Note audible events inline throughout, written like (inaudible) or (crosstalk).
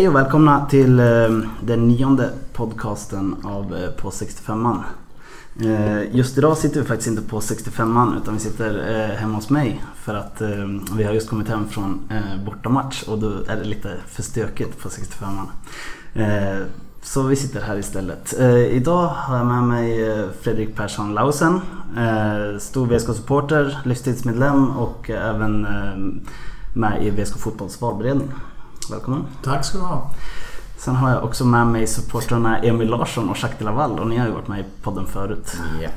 Hej och välkomna till eh, den nionde podcasten av eh, På 65an. Eh, just idag sitter vi faktiskt inte på 65an utan vi sitter hemma hos mig för att vi har just kommit hem från bortamatch och då är det lite för stökigt på 65an. Så vi sitter här istället. Idag har jag med mig Fredrik Persson Lausen, stor VSK-supporter, livstidsmedlem och även med i VSK Fotbolls valberedning. Välkommen. Tack ska du ha. Sen har jag också med mig supportrarna Emil Larsson och Jacques de Laval och ni har ju varit med i podden förut. Ja,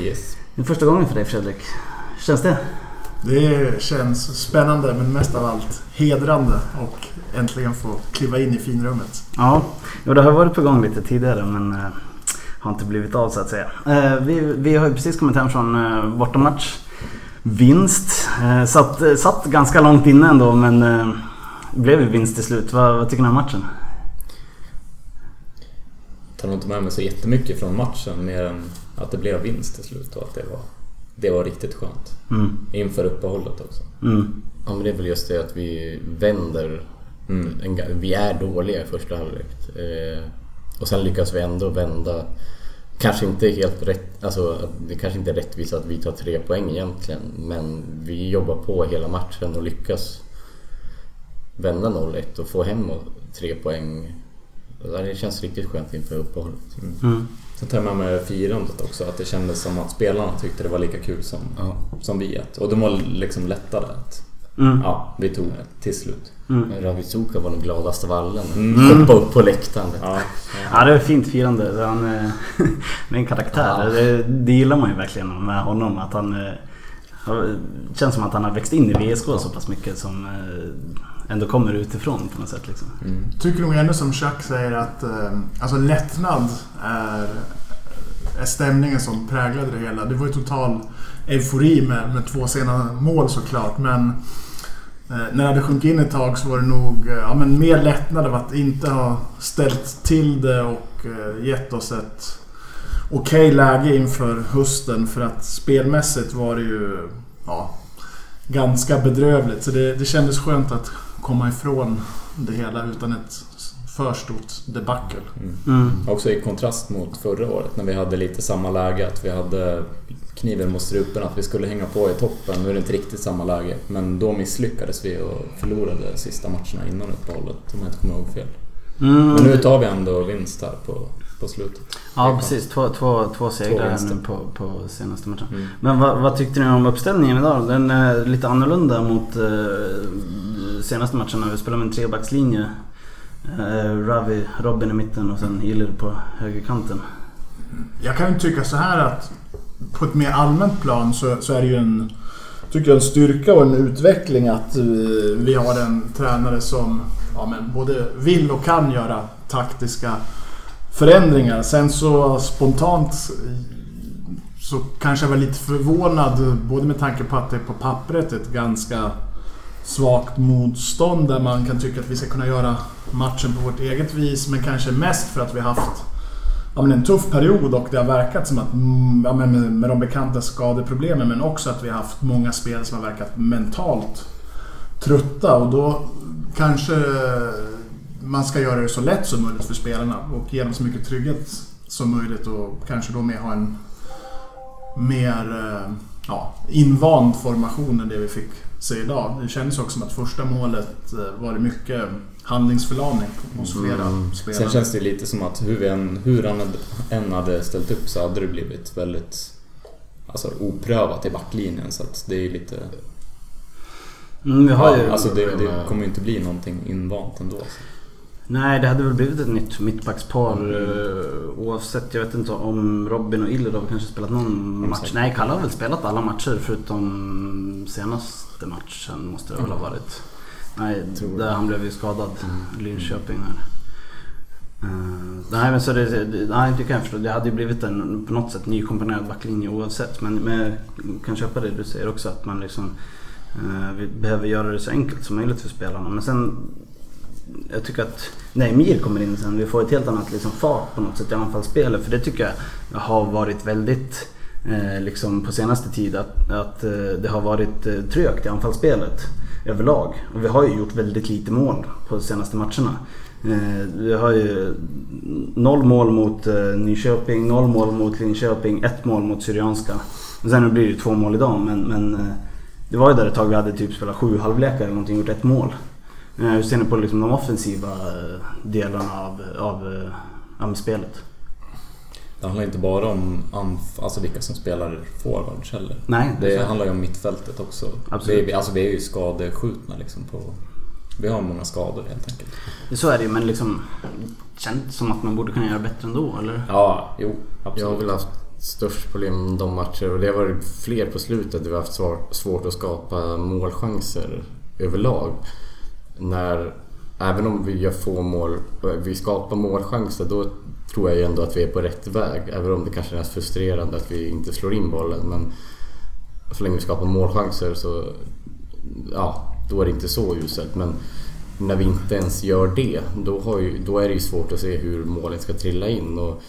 yes. Det är första gången för dig Fredrik. Hur känns det? Det känns spännande men mest av allt hedrande och äntligen få kliva in i finrummet. Ja, jo, det har varit på gång lite tidigare men eh, har inte blivit av så att säga. Eh, vi, vi har ju precis kommit hem från eh, bortamatch. Vinst. Satt, satt ganska långt inne ändå men blev ju vinst till slut. Vad, vad tycker ni om matchen? Jag tar nog inte med mig så jättemycket från matchen mer än att det blev vinst till slut och att det var, det var riktigt skönt. Mm. Inför uppehållet också. Mm. Ja men det är väl just det att vi vänder. Mm. En, vi är dåliga i första halvlek. Eh, och sen lyckas vi ändå vända. Kanske inte helt rätt, alltså det kanske inte är rättvist att vi tar tre poäng egentligen. Men vi jobbar på hela matchen och lyckas vända 0-1 och få hem tre poäng. Det känns riktigt skönt inför uppehållet. Mm. Mm. Sen tar jag med mig firandet också, att det kändes som att spelarna tyckte det var lika kul som, ja. som vi. Och de var liksom lättade att mm. ja, vi tog det till slut. Mm. Ravitsuka var den gladaste av alla. Mm. Hoppa upp på läktaren. Ja, ja. ja det var fint firande. Han (laughs) är en karaktär. Ja. Det, det gillar man ju verkligen med honom. Att han, det känns som att han har växt in i VSK så pass mycket som ändå kommer utifrån på något sätt. Liksom. Mm. Tycker nog ändå som Chuck säger att eh, alltså lättnad är, är stämningen som präglade det hela. Det var ju total eufori med, med två sena mål såklart men eh, när det hade sjunkit in ett tag så var det nog eh, ja, men mer lättnad av att inte ha ställt till det och eh, gett oss ett okej okay läge inför hösten för att spelmässigt var det ju ja, ganska bedrövligt. Så det, det kändes skönt att komma ifrån det hela utan ett för stort debacle. Mm. Mm. Också i kontrast mot förra året när vi hade lite samma läge, att vi hade kniven mot strupen, att vi skulle hänga på i toppen. Nu är det inte riktigt samma läge, men då misslyckades vi och förlorade sista matcherna innan uppehållet om jag inte kommer ihåg fel. Mm. Men nu tar vi ändå vinst här på på slutet. Ja precis, två, två, två segrar två nu på, på senaste matchen. Mm. Men vad, vad, tyckte ni om uppställningen idag? Den är lite annorlunda mot eh, senaste matchen när vi spelade med en trebackslinje. Eh, Ravi, Robin i mitten och sen Iller på högerkanten. Jag kan tycka så här att på ett mer allmänt plan så, så är det ju en, tycker jag, en styrka och en utveckling att uh, vi har en tränare som ja, men både vill och kan göra taktiska förändringar. Sen så spontant så kanske jag var lite förvånad både med tanke på att det är på pappret ett ganska svagt motstånd där man kan tycka att vi ska kunna göra matchen på vårt eget vis men kanske mest för att vi har haft ja, men en tuff period och det har verkat som att, mm, ja, med, med de bekanta skadeproblemen men också att vi har haft många spel som har verkat mentalt trötta och då kanske man ska göra det så lätt som möjligt för spelarna och ge dem så mycket trygghet som möjligt och kanske då med ha en mer eh, ja, invand formation än det vi fick se idag. Det kändes också som att första målet eh, var det mycket handlingsförlamning hos flera mm. spelare. Sen känns det lite som att hur, än, hur han än hade ställt upp så hade det blivit väldigt alltså, oprövat i backlinjen så att det är lite... Mm, vi har ju... alltså det, det kommer ju inte bli någonting invant ändå. Så. Nej, det hade väl blivit ett nytt mittbackspar mm. oavsett. Jag vet inte om Robin och Illerov kanske spelat någon match. Nej, Kalle har väl spelat alla matcher förutom senaste matchen måste det väl ha mm. varit. Nej, där han blev ju skadad. Mm. Linköping där. Uh, nej men så det, det, nej, det kan jag förstå. Det hade ju blivit en på något sätt nykomponerad backlinje oavsett. Men, men jag kan köpa det du säger också att man liksom uh, vi behöver göra det så enkelt som möjligt för spelarna. Men sen jag tycker att när Emir kommer in sen, vi får ett helt annat liksom, fart på något sätt i anfallsspelet. För det tycker jag har varit väldigt, eh, liksom på senaste tid, att, att eh, det har varit eh, trögt i anfallsspelet överlag. Och vi har ju gjort väldigt lite mål på de senaste matcherna. Eh, vi har ju noll mål mot eh, Nyköping, noll mål mot Linköping, ett mål mot Syrianska. Och sen blir det ju två mål idag men, men eh, det var ju där ett tag vi hade typ spelat sju halvlekar eller någonting och gjort ett mål. Eh, Hur ser ni på liksom de offensiva eh, delarna av, av, eh, av spelet? Det handlar inte bara om alltså vilka som spelar forwards heller. Nej, Det så- handlar ju om mittfältet också. Absolut. Vi, alltså vi är ju skadeskjutna liksom på... Vi har många skador helt enkelt. Så är det ju men liksom Känns som att man borde kunna göra bättre ändå eller? Ja, jo, Jag har absolut. väl haft störst problem de matcher och det har varit fler på slutet där vi har haft svårt att skapa målchanser överlag. När, även om vi gör få mål, vi skapar målchanser då tror jag ändå att vi är på rätt väg. Även om det kanske är frustrerande att vi inte slår in bollen. Men så länge vi skapar målchanser så ja, då är det inte så uselt. Men när vi inte ens gör det, då, har ju, då är det ju svårt att se hur målen ska trilla in. Och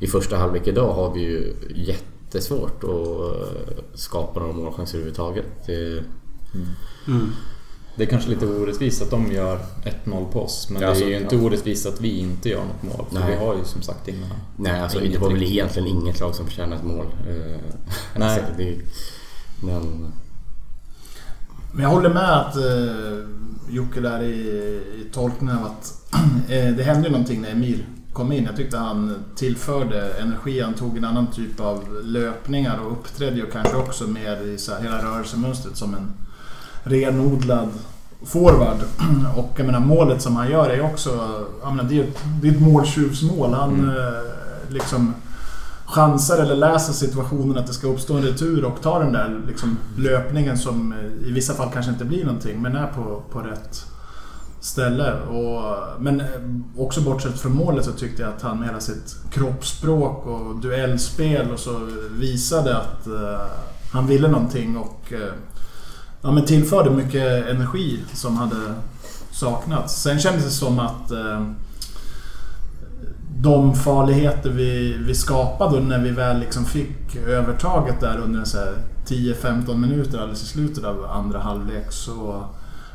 I första halvlek idag har vi ju jättesvårt att skapa några målchanser överhuvudtaget. Det, Mm. mm. Det är kanske lite orättvist att de gör 1-0 på oss. Men Ja, det alltså, är ju inte ja. orättvist att vi inte gör något mål. För Nej. vi har ju som sagt inga... nej, alltså inget det var väl egentligen inget lag som förtjänar ett mål. Eh, (laughs) Nej. så det, men Men jag håller med att eh, Jocke där i, i tolkningen av att (clears throat) eh, det hände ju någonting när Emir kom in. Jag tyckte han tillförde energi. Han tog en annan typ av löpningar och uppträdde ju kanske också mer i så här, hela rörelsemönstret som en renodlad forward. (clears throat) Och jag menar målet som han gör är också... Jag menar, det är ett, det är ett måltjuvsmål. Han eh, liksom chansar eller läser situationen att det ska uppstå en retur och tar den där liksom, löpningen som eh, i vissa fall kanske inte blir någonting men är på, på rätt ställe. Och, men eh, också bortsett från målet så tyckte jag att han med hela sitt kroppsspråk och duellspel och så visade att eh, han ville någonting och eh, ja, men tillförde mycket energi som hade saknats. Sen kändes det som att eh, de farligheter vi, vi skapade när vi väl liksom fick övertaget där under 10-15 minuter alldeles i slutet av andra halvlek så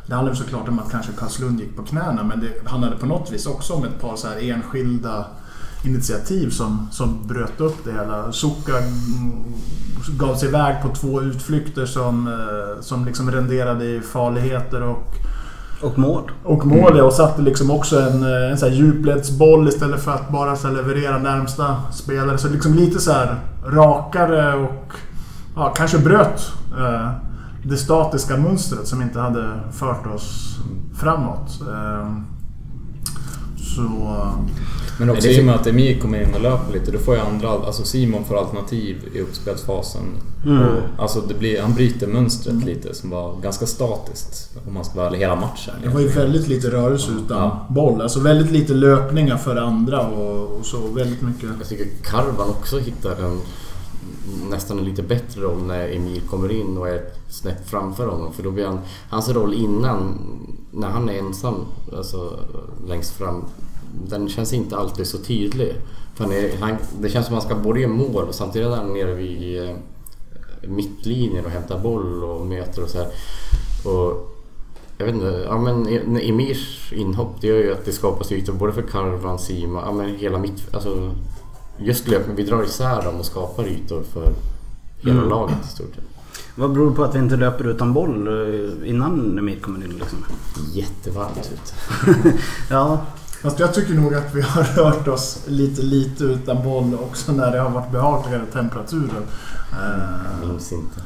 det handlade såklart om att kanske Karlslund gick på knäna men det handlade på något vis också om ett par så här enskilda initiativ som, som bröt upp det hela. Mm, gav sig iväg på två utflykter som, eh, som liksom renderade i farligheter och Och mål. och mål ja, och satte liksom också en, eh, en så här djupledsboll istället för att bara så leverera närmsta spelare. Så liksom lite så här rakare och ja, kanske bröt eh, det statiska mönstret som inte hade fört oss framåt. Eh, så... Men också i och med att Emir kommer in och löper lite, då får ju andra... Alltså Simon får alternativ i uppspelsfasen. Mm. Och, alltså det blir, han bryter mönstret lite som var ganska statiskt om man ska vara hela matchen. Det var ju väldigt lite rörelse utan Ja. boll. Alltså väldigt lite löpningar för andra och, och så väldigt mycket... Jag tycker Karvan också hittar en nästan en lite bättre roll när Emil kommer in och är ett snäpp framför honom. För då blir han, hans roll innan, när han är ensam alltså, längst fram, den känns inte alltid så tydlig. För han är, han, det känns som att han ska både göra mål och samtidigt är han nere vid eh, mittlinjen och hämtar boll och möter och så här. Och jag vet inte, ja men Emirs inhopp det gör ju att det skapas ytor både för Karvan, Sima, ja men hela mitt... Alltså, just löpning, vi drar isär dem och skapar ytor för hela Mm. laget i stort sett. Vad beror det på att vi inte löper utan boll eh, innan Emir kommer in liksom? Jättevarmt ut. (laughs) Ja, Fast jag tycker nog att vi har (laughs) rört oss lite lite utan boll också när det har varit behagligare temperaturer. Eh, Minns inte.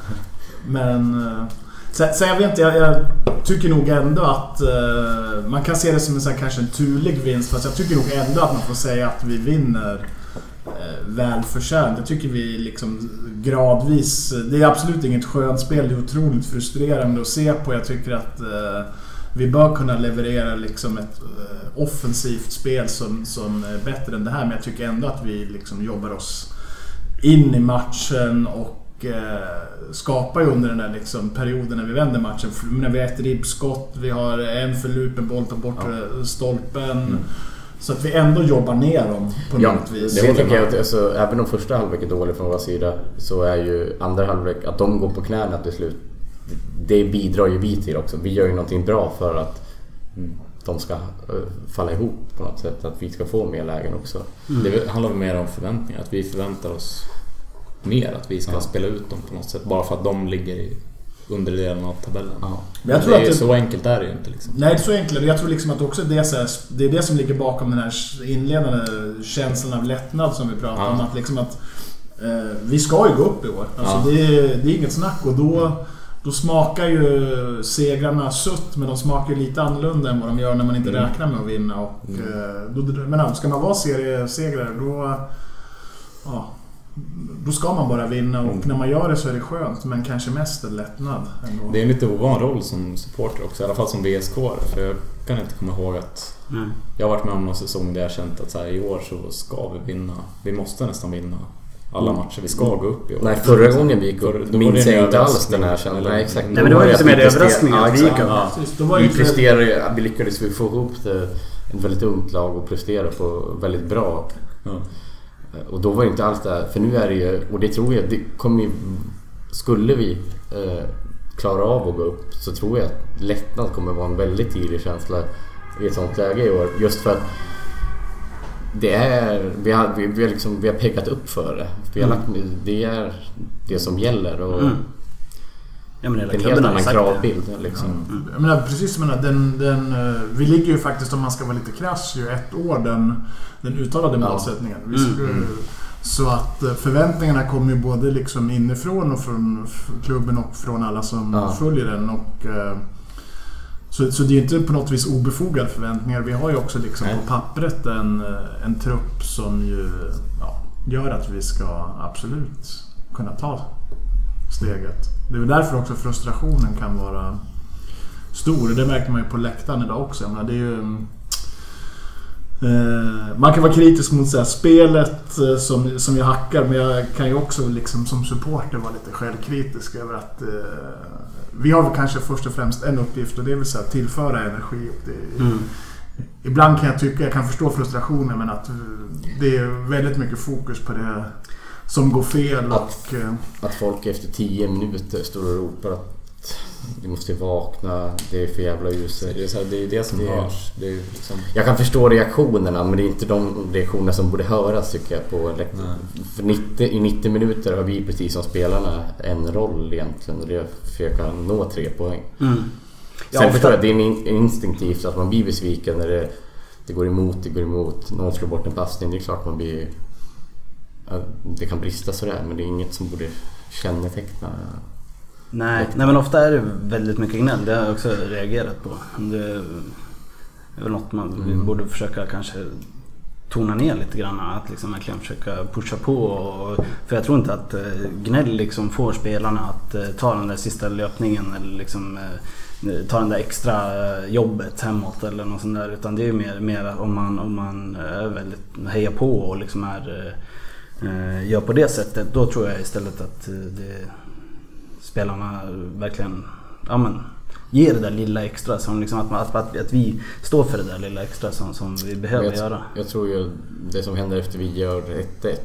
Men... eh, Sen, sen jag vet inte, jag, jag tycker nog ändå att eh, man kan se det som en sån här, kanske en turlig vinst. Fast jag tycker nog ändå att man får säga att vi vinner eh, välförtjänt. Jag tycker vi liksom gradvis... Det är absolut inget skönt spel. Det är otroligt frustrerande att se på. Jag tycker att eh, vi bör kunna leverera liksom ett eh, offensivt spel som, som är bättre än det här. Men jag tycker ändå att vi liksom jobbar oss in i matchen och eh, skapar ju under den där liksom perioden när vi vänder matchen. För När vi har ett ribbskott, vi har en förlupen boll på bortre stolpen. Så att vi ändå jobbar ner dem på Ja, något vis. det tycker jag att alltså, även om första halvlek är dålig från vår sida så är ju andra halvlek, att de går på knäna till slut, det bidrar ju vi till också. Vi gör ju någonting bra för att de ska eh, falla ihop på något sätt. Att vi ska få mer lägen också. Det handlar mer om förväntningar. Att vi förväntar oss mer. Att vi ska Ja. spela ut dem på något sätt. Bara för att de ligger i underdelen av tabellen. Ja. Men jag tror det att är, det- Så enkelt är det ju inte liksom. Nej, det är så enkelt. Jag tror liksom att också det är, så här, det är det som ligger bakom den här inledande känslan av lättnad som vi pratar Ja. om. Att liksom att eh, vi ska ju gå upp i år. Alltså Ja. det, är, det är inget snack och då, då smakar ju segrarna sött men de smakar ju lite annorlunda än vad de gör när man inte Mm. räknar med att vinna. Och, Mm. eh, då, men alltså, ska man vara seriesegrare då... Ja, då ska man bara vinna och Mm. när man gör det så är det skönt men kanske mest en lättnad. Ändå. Det är en lite ovan roll som supporter också. I alla fall som VSK För jag kan inte komma ihåg att Nej. jag har varit med om någon säsong där jag känt att så här, i år så ska vi vinna. Vi måste nästan vinna alla Mm. matcher. Vi ska gå upp i år. Nej, förra gången vi gick upp var minns jag inte alls den här känslan. Nej, exakt. Nej men det var Då lite att vi mer överraskning ja, att vi gick upp. Ja. Var Vi ju presterade, vi lyckades vi få ihop det, ett väldigt ungt lag och prestera på väldigt bra. Ja. Och då var det inte alls det här, för nu är det ju, och det tror jag, det kommer ju, skulle vi eh, klara av att gå upp så tror jag att lättnad kommer vara en väldigt tydlig känsla i ett sånt läge i år. Just för att det är, vi har, vi, vi har, liksom, vi har pekat upp för det. Vi har Mm. lagt, det är det som gäller och Mm. Ja men det är en helt annan kravbild. Liksom. Jag menar precis, jag menar, den, den, eh, vi ligger ju faktiskt, om man ska vara lite krass, ju ett år den, den uttalade Ja. målsättningen. Vi Mm, skulle, mm. Så att eh, förväntningarna kommer ju både liksom inifrån och från klubben och från alla som Ja. följer den. Och, eh, så, så det är ju inte på något vis obefogade förväntningar. Vi har ju också liksom Nej. på pappret en, eh, en trupp som ju ja, gör att vi ska absolut kunna ta steget. Det är väl därför också frustrationen kan vara stor. Det märkte man ju på läktaren idag också. Jag menar, det är ju... Eh, man kan vara kritisk mot så här, spelet eh, som, som jag hackar men jag kan ju också liksom, som supporter vara lite självkritisk över att eh, vi har väl kanske först och främst en uppgift och det är väl här, tillföra energi. Det, Mm. Ibland kan jag tycka, jag kan förstå frustrationen men att eh, det är väldigt mycket fokus på det som går fel och... eh, Att folk efter 10 minuter står och ropar att vi måste vakna, det är för jävla ljuset. det, är så här, det är det som Det- hörs. Det är liksom... Jag kan förstå reaktionerna men det är inte de reaktionerna som borde höras tycker jag på. För 90, i 90 minuter har vi precis som spelarna en roll egentligen och det är att försöka nå tre poäng. Mm. Ja, Sen ofta- förstår jag, det är in- instinktivt att man blir besviken när det, det går emot, det går emot. Någon slår bort en passning, det är klart man blir... ja, Det kan brista sådär men det är inget som borde känneteckna... Nej, nej men ofta är det väldigt mycket gnäll. Det har jag också reagerat på. Det är väl något man Mm. borde försöka kanske tona ner lite grann. Att liksom verkligen försöka pusha på. Och, för jag tror inte att eh, gnäll liksom får spelarna att eh, ta den där sista löpningen eller liksom eh, ta den där extra jobbet hemåt eller något sånt där. Utan det är ju mer, mer om man, om man är väldigt, hejar på och liksom är, gör på det sättet. Då tror jag istället att det spelarna verkligen ja, men, ger det där lilla extra. Som liksom att, man- att, att, att vi står för det där lilla extra som, som vi behöver jag, göra. jag tror ju det som händer efter vi gör 1-1,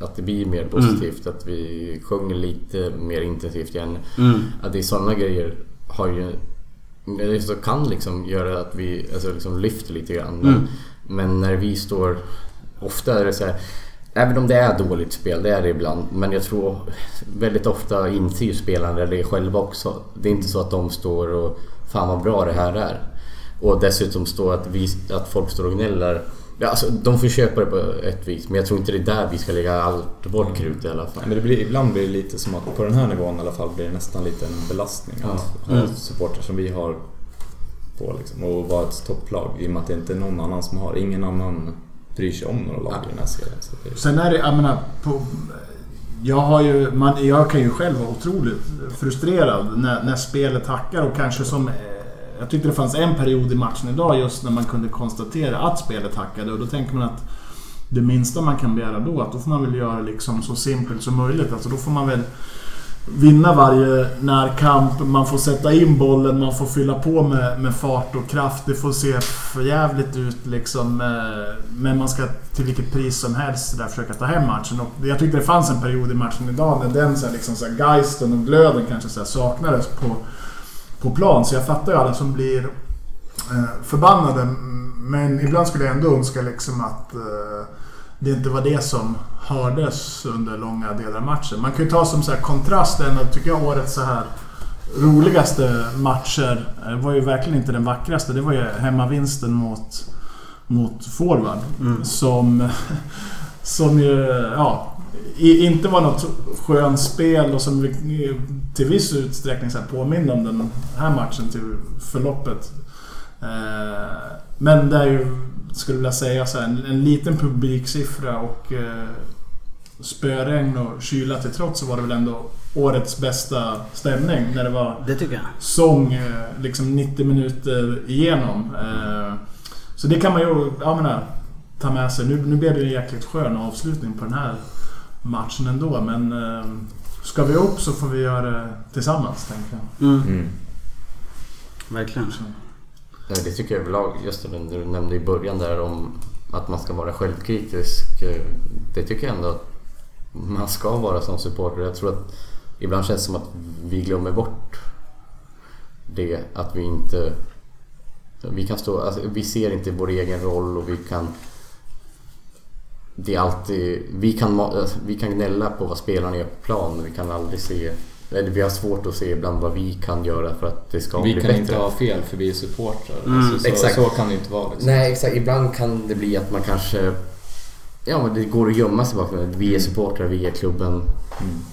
att det blir mer positivt. Att vi sjunger lite mer intensivt igen. Mm. Att det är sådana grejer har ju... Det så kan liksom göra att vi alltså liksom lyfter lite grann. Men, Mm. men när vi står... Ofta är det så här... Även om det är dåligt spel, det är det ibland. Men jag tror väldigt ofta inser ju spelarna det själva också. Det är inte så att de står och Fan vad bra det här är. Och dessutom står att, vi, att folk står och gnäller. Ja, alltså, de får köpa det på ett vis men jag tror inte det är där vi ska lägga allt vårt krut i alla fall. Men det blir, ibland blir det lite som att på den här nivån i alla fall blir det nästan lite en belastning att Ja. ha Mm. supportrar som vi har på liksom, och vara ett topplag i och med att det inte är någon annan som har. Ingen annan bryr sig om några lag i den här serien. Så det är, Sen är det, jag menar, på, jag, har ju, man, jag kan ju själv vara otroligt frustrerad när, när spelet hackar och kanske som... Eh, jag tyckte det fanns en period i matchen idag just när man kunde konstatera att spelet hackade och då tänker man att det minsta man kan begära då, att då får man väl göra liksom så simpelt som möjligt. Alltså då får man väl vinna varje närkamp, man får sätta in bollen, man får fylla på med, med fart och kraft. Det får se för jävligt ut liksom. Eh, men man ska till vilket pris som helst där försöka ta hem matchen. Och jag tyckte det fanns en period i matchen idag när den så här, liksom, så här, geisten och glöden kanske så här, saknades på, på plan. Så jag fattar ju alla som blir eh, förbannade. Men ibland skulle jag ändå önska liksom att eh, det inte var det som hördes under långa delar av matchen. Man kan ju ta som så här kontrast en av, tycker jag, årets så här roligaste matcher var ju verkligen inte den vackraste. Det var ju hemmavinsten mot, mot forward. Mm. Som, som ju, ja, inte var något skönt spel och som vi till viss utsträckning så här påminner om den här matchen till förloppet. Eh, Men det är ju, skulle jag vilja säga, så här, en, en liten publiksiffra och eh, spöregn och kyla till trots så var det väl ändå årets bästa stämning när det var Det tycker jag. sång eh, liksom 90 minuter igenom. Eh, Så det kan man ju jag menar, ta med sig. Nu, nu blev det en jäkligt skön avslutning på den här matchen ändå. Men eh, ska vi upp så får vi göra det tillsammans, tänker jag. Mm. Mm. Verkligen. Nej, Det tycker jag överlag, just det du nämnde i början där om att man ska vara självkritisk. Det tycker jag ändå att man ska vara som supporter. Jag tror att ibland känns det som att vi glömmer bort det. Att vi inte... Vi kan stå... Alltså, vi ser inte vår egen roll och vi kan... Det är alltid... Vi kan, alltså, vi kan gnälla på vad spelarna gör på plan men vi kan aldrig se... Eller vi har svårt att se ibland vad vi kan göra för att det ska Vi bli kan bättre. inte ha fel för vi är supportrar. Mm, alltså, så, exakt. så kan det inte vara. Liksom. Nej exakt, ibland kan det bli att man kanske... Ja men det går att gömma sig bakom det. Vi är supportrar, vi är klubben.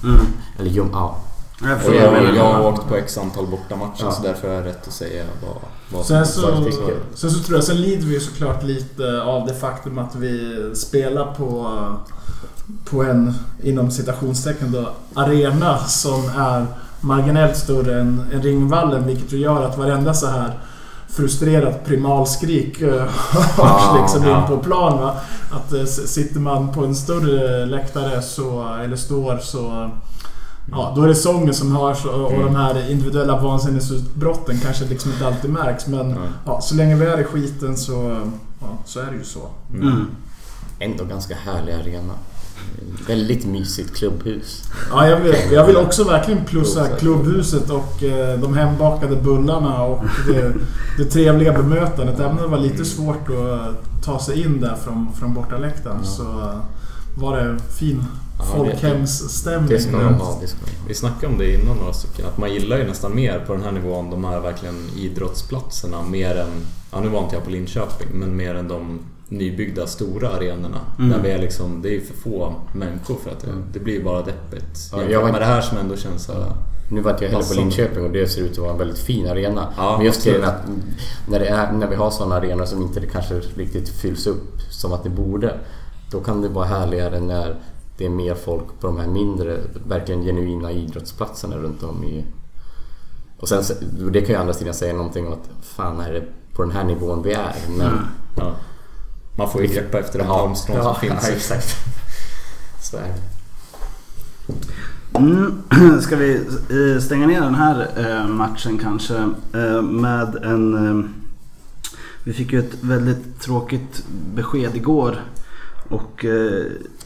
Mm. Eller göm, ja. Jag Och jag, jag, har åkt på x antal bortamatcher Ja. så därför har jag rätt att säga vad, vad Sen så, vad jag tycker. sen så tror jag, sen lider vi ju såklart lite av det faktum att vi spelar på, på en, inom citationstecken då, arena som är marginellt större än, än Ringvallen vilket gör att varenda så här frustrerat primalskrik eh, (laughs) hörs Ja, liksom ja. in på plan. Va? Att eh, sitter man på en större läktare så, eller står så Ja, då är det sången som hörs och, och Mm. de här individuella vansinnesutbrotten kanske liksom inte alltid märks. Men Ja. ja, så länge vi är i skiten så, ja, så är det ju så. mm. Ändå ganska härlig arena. Väldigt mysigt klubbhus. Ja, jag, vill, jag vill också verkligen plussa klubbhuset och eh, de hembakade bullarna och det, det trevliga bemötandet. Även om det var lite svårt att eh, ta sig in där från, från bortaläktaren så eh, var det fin Ja, folkhemsstämning. Det ska de ha. Det ska de. Vi snackade om det innan några stycken, att man gillar ju nästan mer på den här nivån de här verkligen idrottsplatserna mer än, ja nu var inte jag på Linköping, men mer än de nybyggda stora arenorna. Mm. Där vi är liksom, det är för få människor för att det, det blir bara deppigt. Ja, jag var- med det här som ändå känns så här, Nu var inte jag heller på. Linköping och det ser ut att vara en väldigt fin arena. Ja, Men just grejen att när, det är, när vi har sådana arenor som inte det kanske riktigt fylls upp som att det borde. Då kan det vara härligare när det är mer folk på de här mindre, verkligen genuina idrottsplatserna runt om i... Och sen, det kan ju å andra sidan säga någonting om att fan är det på den här nivån vi är. Men, Mm. ja. Man får ju greppa efter de halmstrån ja, som finns. Ja, exakt. (laughs) Så är det. Mm. (clears throat) Ska vi eh, stänga ner den här eh, matchen kanske eh, med en... Vi fick ju ett väldigt tråkigt besked igår och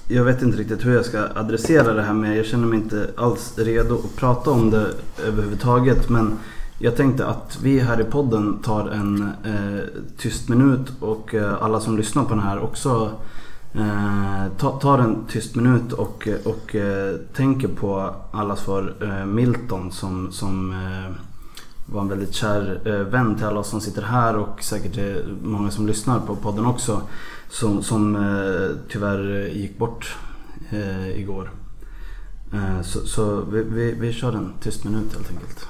jag vet inte riktigt hur jag ska adressera det här med. Jag känner mig inte alls redo att prata om det överhuvudtaget men jag tänkte att vi här i podden tar en eh, tyst minut och eh, alla som lyssnar på den här också Eh, ta, tar en tyst minut och, och eh, tänker på allas för eh, Milton som, som eh, var en väldigt kär eh, vän till alla som sitter här och säkert eh, många som lyssnar på podden också. Som, som eh, tyvärr gick bort eh, igår. Eh, så så vi, vi, vi kör en tyst minut helt enkelt.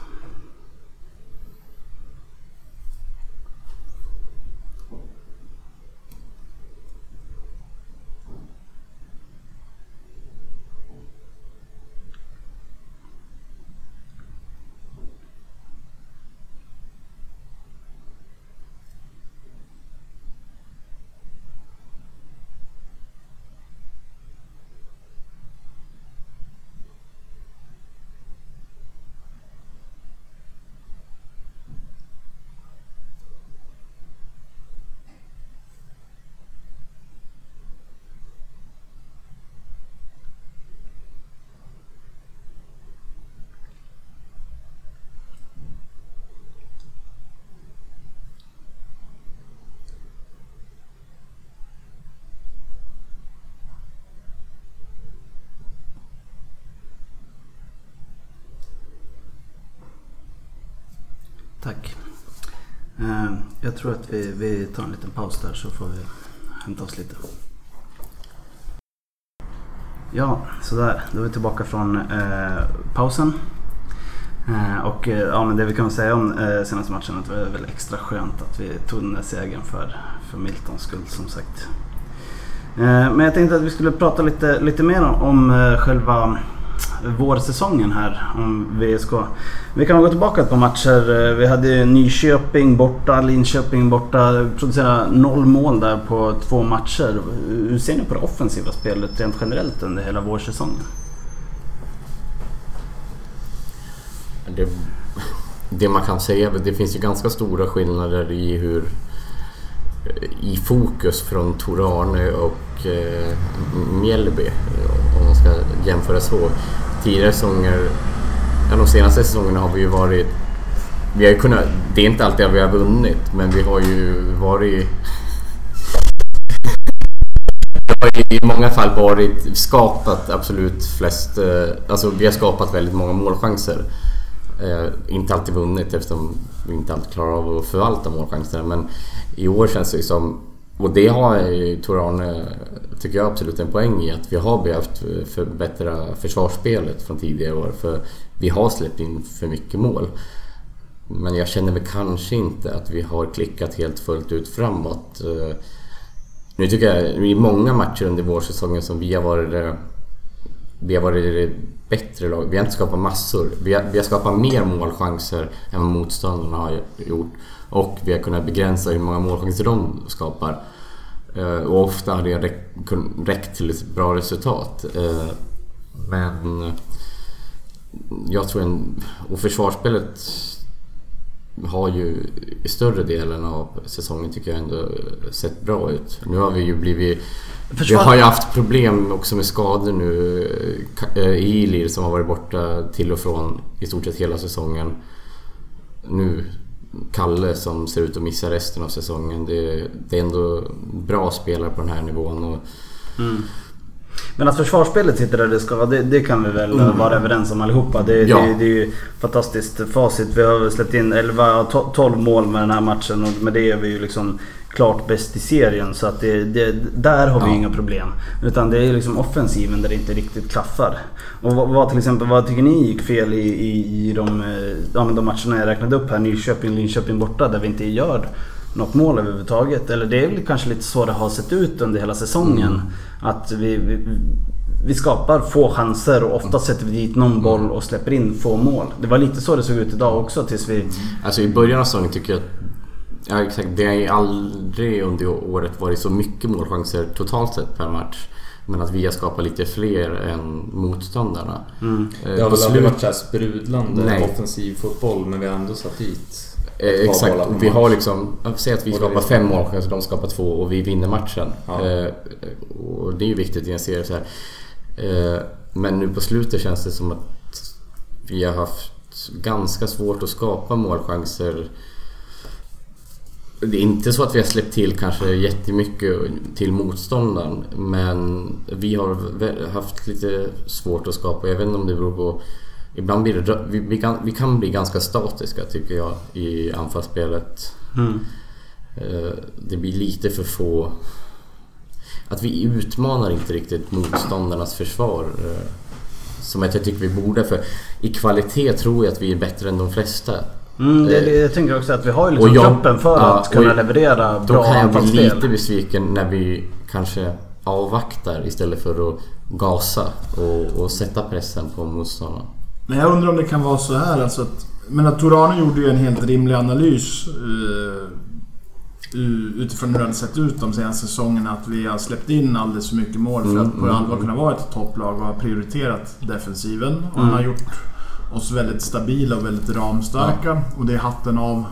Tack. Eh, jag tror att vi, vi tar en liten paus där så får vi hämta oss lite. Ja, sådär. Då är vi tillbaka från eh, pausen. Eh, och eh, ja, men det vi kan säga om eh, senaste matchen att det var väl extra skönt att vi tog den där segern för, för Miltons skull som sagt. Eh, men jag tänkte att vi skulle prata lite, lite mer om, om eh, själva vårsäsongen här om VSK. Vi kan gå tillbaka ett par matcher. Eh, vi hade Nyköping borta, Linköping borta. Producerade noll mål där på två matcher. Hur ser ni på det offensiva spelet rent generellt under hela vårsäsongen? Det, det man kan säga det finns ju ganska stora skillnader i hur i fokus från Tor Arne och eh, Mjällby om man ska jämföra så. Tidigare säsonger, ja, de senaste säsongerna har vi ju varit vi har ju kunnat, det är inte alltid att vi har vunnit men vi har ju varit (laughs) i många fall varit skapat absolut flest, eh, alltså vi har skapat väldigt många målchanser. Eh, inte alltid vunnit eftersom vi inte alltid klarar av att förvalta målchanserna men i år känns det som, och det har ju Tor-Arne, tycker jag absolut en poäng i, att vi har behövt förbättra försvarsspelet från tidigare år för vi har släppt in för mycket mål. Men jag känner väl kanske inte att vi har klickat helt fullt ut framåt. Eh, nu tycker jag, i många matcher under vårsäsongen som vi har varit eh, vi har varit det bättre lag. Vi har inte skapat massor. Vi har, vi har skapat mer målchanser än vad motståndarna har gjort. Och vi har kunnat begränsa hur många målchanser de skapar. Eh, och ofta har det räckt till ett bra resultat. Eh, men jag tror en... Och försvarsspelet har ju i större delen av säsongen tycker jag ändå sett bra ut. Nu har vi ju blivit... Försvar... Vi har ju haft problem också med skador nu. Ilir eh, som har varit borta till och från i stort sett hela säsongen. Nu Kalle som ser ut att missa resten av säsongen. Det, det är ändå bra spelare på den här nivån. Och... Mm. Men att försvarsspelet sitter där det ska det, det kan vi väl mm. vara överens om allihopa. Det, ja. det, det är ju fantastiskt facit. Vi har släppt in 11-12 mål med den här matchen och med det är vi ju liksom klart bäst i serien. Så att det, det, där har vi ja. inga problem. Utan det är liksom offensiven där det inte riktigt klaffar. Och vad, vad till exempel, vad tycker ni gick fel i, i, i de, eh, ja, de matcherna jag räknade upp här? Nyköping, Linköping borta där vi inte gör något mål överhuvudtaget. Eller det är väl kanske lite så det har sett ut under hela säsongen. Mm. Att vi, vi, vi, skapar få chanser och ofta sätter vi dit någon boll och släpper in få mål. Det var lite så det såg ut idag också tills vi... Alltså i början av säsongen tycker jag Ja exakt, det har ju aldrig under året varit så mycket målchanser totalt sett per match. Men att vi har skapat lite fler än motståndarna. Mm. Det har väl aldrig varit såhär sprudlande Nej. offensiv fotboll men vi har ändå satt dit Eh, exakt. Vi har liksom, säg att vi skapar fem målchanser, de skapar två och vi vinner matchen. Ja. Eh, och det är ju viktigt i en serie så här. Eh, men nu på slutet känns det som att vi har haft ganska svårt att skapa målchanser. Det är inte så att vi har släppt till kanske jättemycket till motståndaren men vi har haft lite svårt att skapa. Jag vet inte om det beror på Ibland blir det, vi, vi, kan, vi kan bli ganska statiska tycker jag i anfallsspelet. Mm. Eh, det blir lite för få... Att vi utmanar inte riktigt motståndarnas försvar. Eh, som jag tycker vi borde. För i kvalitet tror jag att vi är bättre än de flesta. Mm, det, det, jag tänker också att vi har ju liksom jag, kroppen för ja, att kunna leverera bra. Då kan jag bli lite besviken när vi kanske avvaktar istället för att gasa och, och sätta pressen på motståndarna. Men jag undrar om det kan vara så här alltså att... Men att Torano gjorde ju en helt rimlig analys uh, utifrån hur det hade sett ut de senaste säsongerna. Att vi har släppt in alldeles för mycket mål för mm, att på mm, allvar mm. kunna vara ett topplag och har prioriterat defensiven. Och han har gjort oss väldigt stabila och väldigt ramstarka. Ja. Och det är hatten av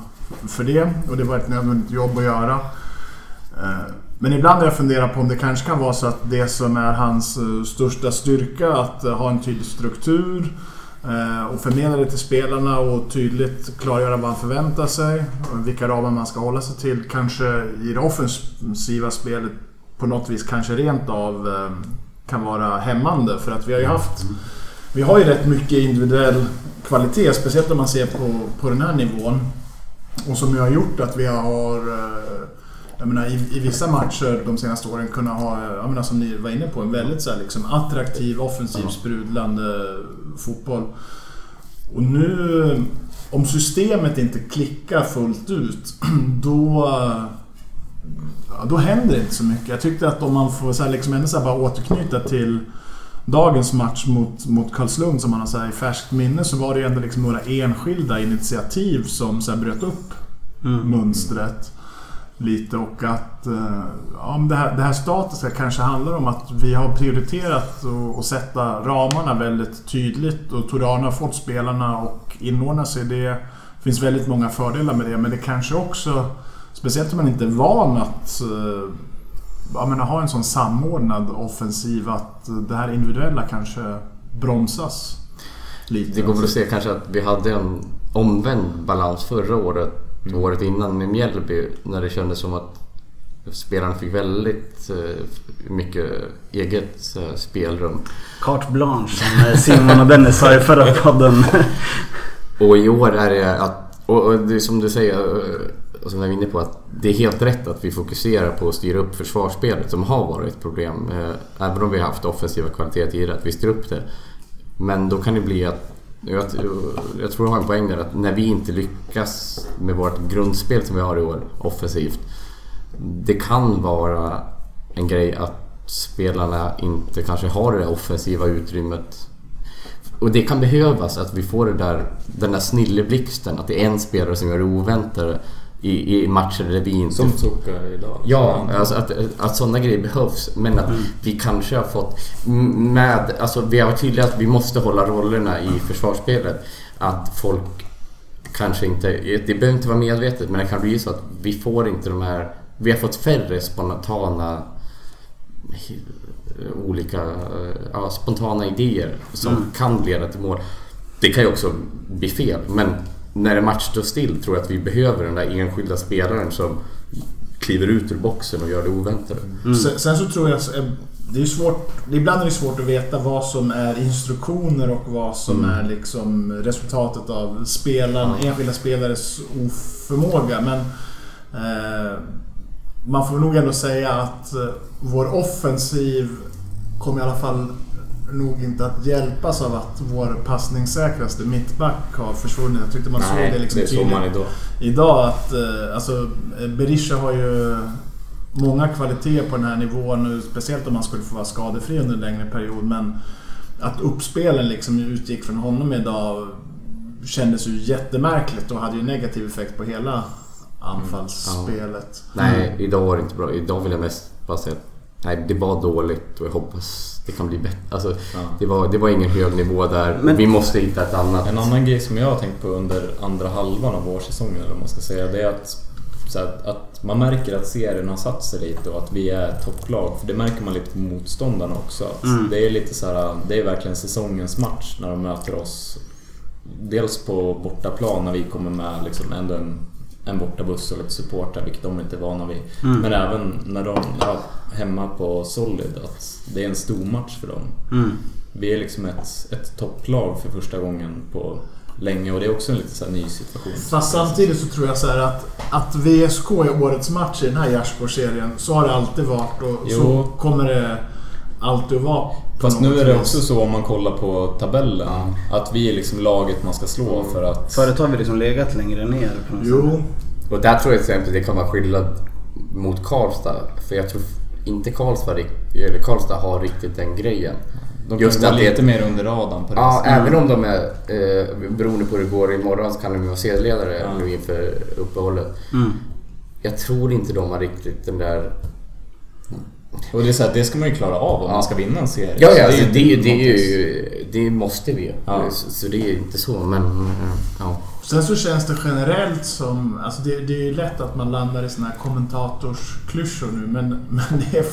för det. Och det var ett nödvändigt jobb att göra. Uh, men ibland har jag funderat på om det kanske kan vara så att det som är hans största styrka, att ha en tydlig struktur Eh, och förmedla det till spelarna och tydligt klargöra vad han förväntar sig. Och vilka ramar man ska hålla sig till. Kanske i det offensiva spelet på något vis kanske rent av eh, kan vara hämmande. För att vi har ju haft... Vi har ju rätt mycket individuell kvalitet, speciellt om man ser på, på den här nivån. Och som ju har gjort att vi har eh, jag menar, i, i vissa matcher de senaste åren kunnat ha, jag menar, som ni var inne på, en väldigt så här, liksom, attraktiv, offensiv, sprudlande fotboll. Och nu, om systemet inte klickar fullt ut, (clears throat) då, ja, då händer det inte så mycket. Jag tyckte att om man får så här, liksom, ändå så här, bara återknyta till dagens match mot, mot Karlslund som man har så här, i färskt minne så var det ju ändå liksom några enskilda initiativ som så bröt upp Mm. mönstret lite och att eh, ja, det, här, det här statiska kanske handlar om att vi har prioriterat att- sätta ramarna väldigt tydligt och Torana har fått spelarna och inordna sig i det. Finns väldigt många fördelar med det men det kanske också, speciellt om man inte är van att eh, menar, ha en sån samordnad offensiv att det här individuella kanske bromsas lite. Det går väl att se kanske att vi hade en omvänd balans förra året Mm. året innan med Mjällby när det kändes som att spelarna fick väldigt eh, mycket eget eh, spelrum. Carte blanche som eh, Simon och Dennis sa i förra podden. Och i år är det att, och, och det är som du säger, och som jag var inne på, att det är helt rätt att vi fokuserar på att styra upp försvarsspelet som har varit ett problem. Eh, även om vi har haft offensiva kvaliteter i det, att vi styr upp det. Men då kan det bli att jag, jag tror jag har en poäng där att när vi inte lyckas med vårt grundspel som vi har i år offensivt. Det kan vara en grej att spelarna inte kanske har det där offensiva utrymmet och det kan behövas att vi får det där, den där snilleblixten, att det är en spelare som gör det oväntade i, i matcher där vi inte... Som Zucka idag. Ja, alltså att, att sådana grejer behövs. Men att vi kanske har fått med... Alltså vi har varit tydliga att vi måste hålla rollerna i försvarsspelet. Att folk kanske inte... Det behöver inte vara medvetet men det kan bli så att vi får inte de här... Vi har fått färre spontana olika ja, spontana idéer som kan leda till mål. Det kan ju också bli fel men när en match står still tror jag att vi behöver den där enskilda spelaren som kliver ut ur boxen och gör det oväntade. Sen, sen så tror jag... eh, Det är svårt, ibland är det svårt att veta vad som är instruktioner och vad som är liksom resultatet av spelaren, enskilda spelares oförmåga. Men eh, man får nog ändå säga att eh, vår offensiv kommer i alla fall nog inte att hjälpas av att vår passningssäkraste mittback har försvunnit. Jag tyckte man såg det liksom det tydligt man idag. idag att eh, alltså, eh, Berisha har ju många kvaliteter på den här nivån. nu, Speciellt om han skulle få vara skadefri under en längre period. Men att uppspelen liksom utgick från honom idag kändes ju jättemärkligt och hade ju negativ effekt på hela anfallsspelet. Nej, idag var det inte bra. Idag vill jag mest bara säga att nej, det var dåligt och jag hoppas det kan bli bättre. Alltså, Ja. det, var, det var ingen hög nivå där. Men- Vi måste hitta ett annat. En annan grej som jag har tänkt på under andra halvan av vårsäsongen, eller man ska säga, det är att, så att, att man märker att serien har satt sig lite och att vi är topplag. För det märker man lite på motståndarna också. Att Mm. Det är lite så här, det är verkligen säsongens match när de möter oss. Dels på bortaplan när vi kommer med liksom ändå en, en bortabuss och lite supportrar, vilket de inte är vana vid. Mm. Men även när de är hemma på Solid, att det är en stor match för dem. Mm. Vi är liksom ett, ett topplag för första gången på länge och det är också en lite så här ny situation. Fast samtidigt så tror jag så här att, att VSK är årets match i den här Gärsgårdsserien. Så har det alltid varit och så Jo. kommer det alltid att vara. Fast nu är det också så om man kollar på tabellen att vi är liksom laget man ska slå för att... Förut har vi liksom legat längre ner på något sätt. Jo, Och där tror jag till exempel det kan vara skillnad mot Karlstad. För jag tror inte Karlstad, eller Karlstad har riktigt den grejen. De Just kan vara att det- lite mer under radarn på det Ja, sättet. även om de är, eh, beroende på hur det går imorgon, så kan de ju vara serieledare Ja. nu inför uppehållet. Mm. Jag tror inte de har riktigt den där... Och det är så här, det ska man ju klara av om Ja. man ska vinna en serie. Ja, ja, det, ju det, det, är någonting- ju, det måste vi Ja. så, så det är inte så, men... Ja. Sen så känns det generellt som... Alltså det, det är ju lätt att man landar i såna här kommentatorsklyschor nu men, (laughs) men det är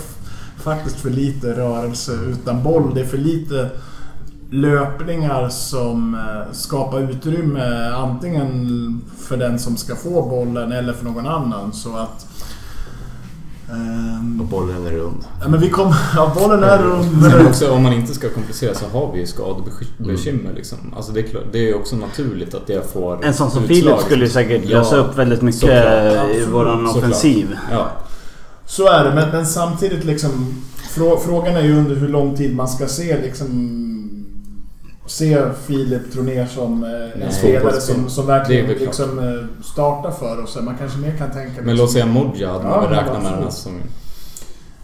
faktiskt för lite rörelse utan boll. Det är för lite löpningar som eh, skapar utrymme antingen för den som ska få bollen eller för någon annan. Så att... Ehm, Och bollen är rund. ja, men vi kom, (laughs) ja, bollen är rund. Men också om man inte ska komplicera så har vi ju skadebekymmer liksom. Alltså det är, klart, det är ju också naturligt att det får En sån som utslag. Filip skulle ju säkert Ja, lösa upp väldigt mycket såklart. i våran offensiv. Ja. Så är det, men, men samtidigt liksom... Frå, frågan är ju under hur lång tid man ska se liksom... Se Filip Troné som eh, en Nej, spelare som, som verkligen liksom, eh, startar för oss. Man kanske mer kan tänka... Men låt säga Modja hade man Ja, räknat med den här absolut. säsongen.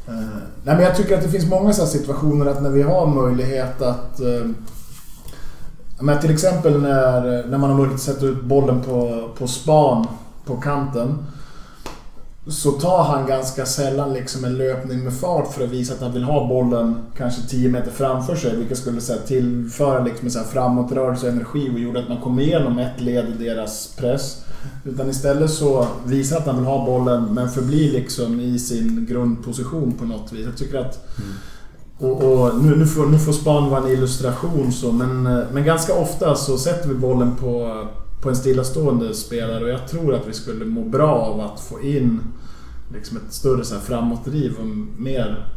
Eh, nej men jag tycker att det finns många sådana situationer att när vi har möjlighet att... Eh, men till exempel när, när man har möjlighet att sätta ut bollen på, på span på kanten. Så tar han ganska sällan liksom en löpning med fart för att visa att han vill ha bollen kanske 10 meter framför sig. Vilket skulle så här, tillföra liksom en så här framåtrörelse och energi och gjorde att man kom igenom ett led i deras press. Utan istället så visar att han vill ha bollen men förblir liksom i sin grundposition på något vis. Jag tycker att... Och, och nu, nu, får, nu får Span vara en illustration så men, men ganska ofta så sätter vi bollen på, på en stillastående spelare och jag tror att vi skulle må bra av att få in liksom ett större så här framåtdriv och mer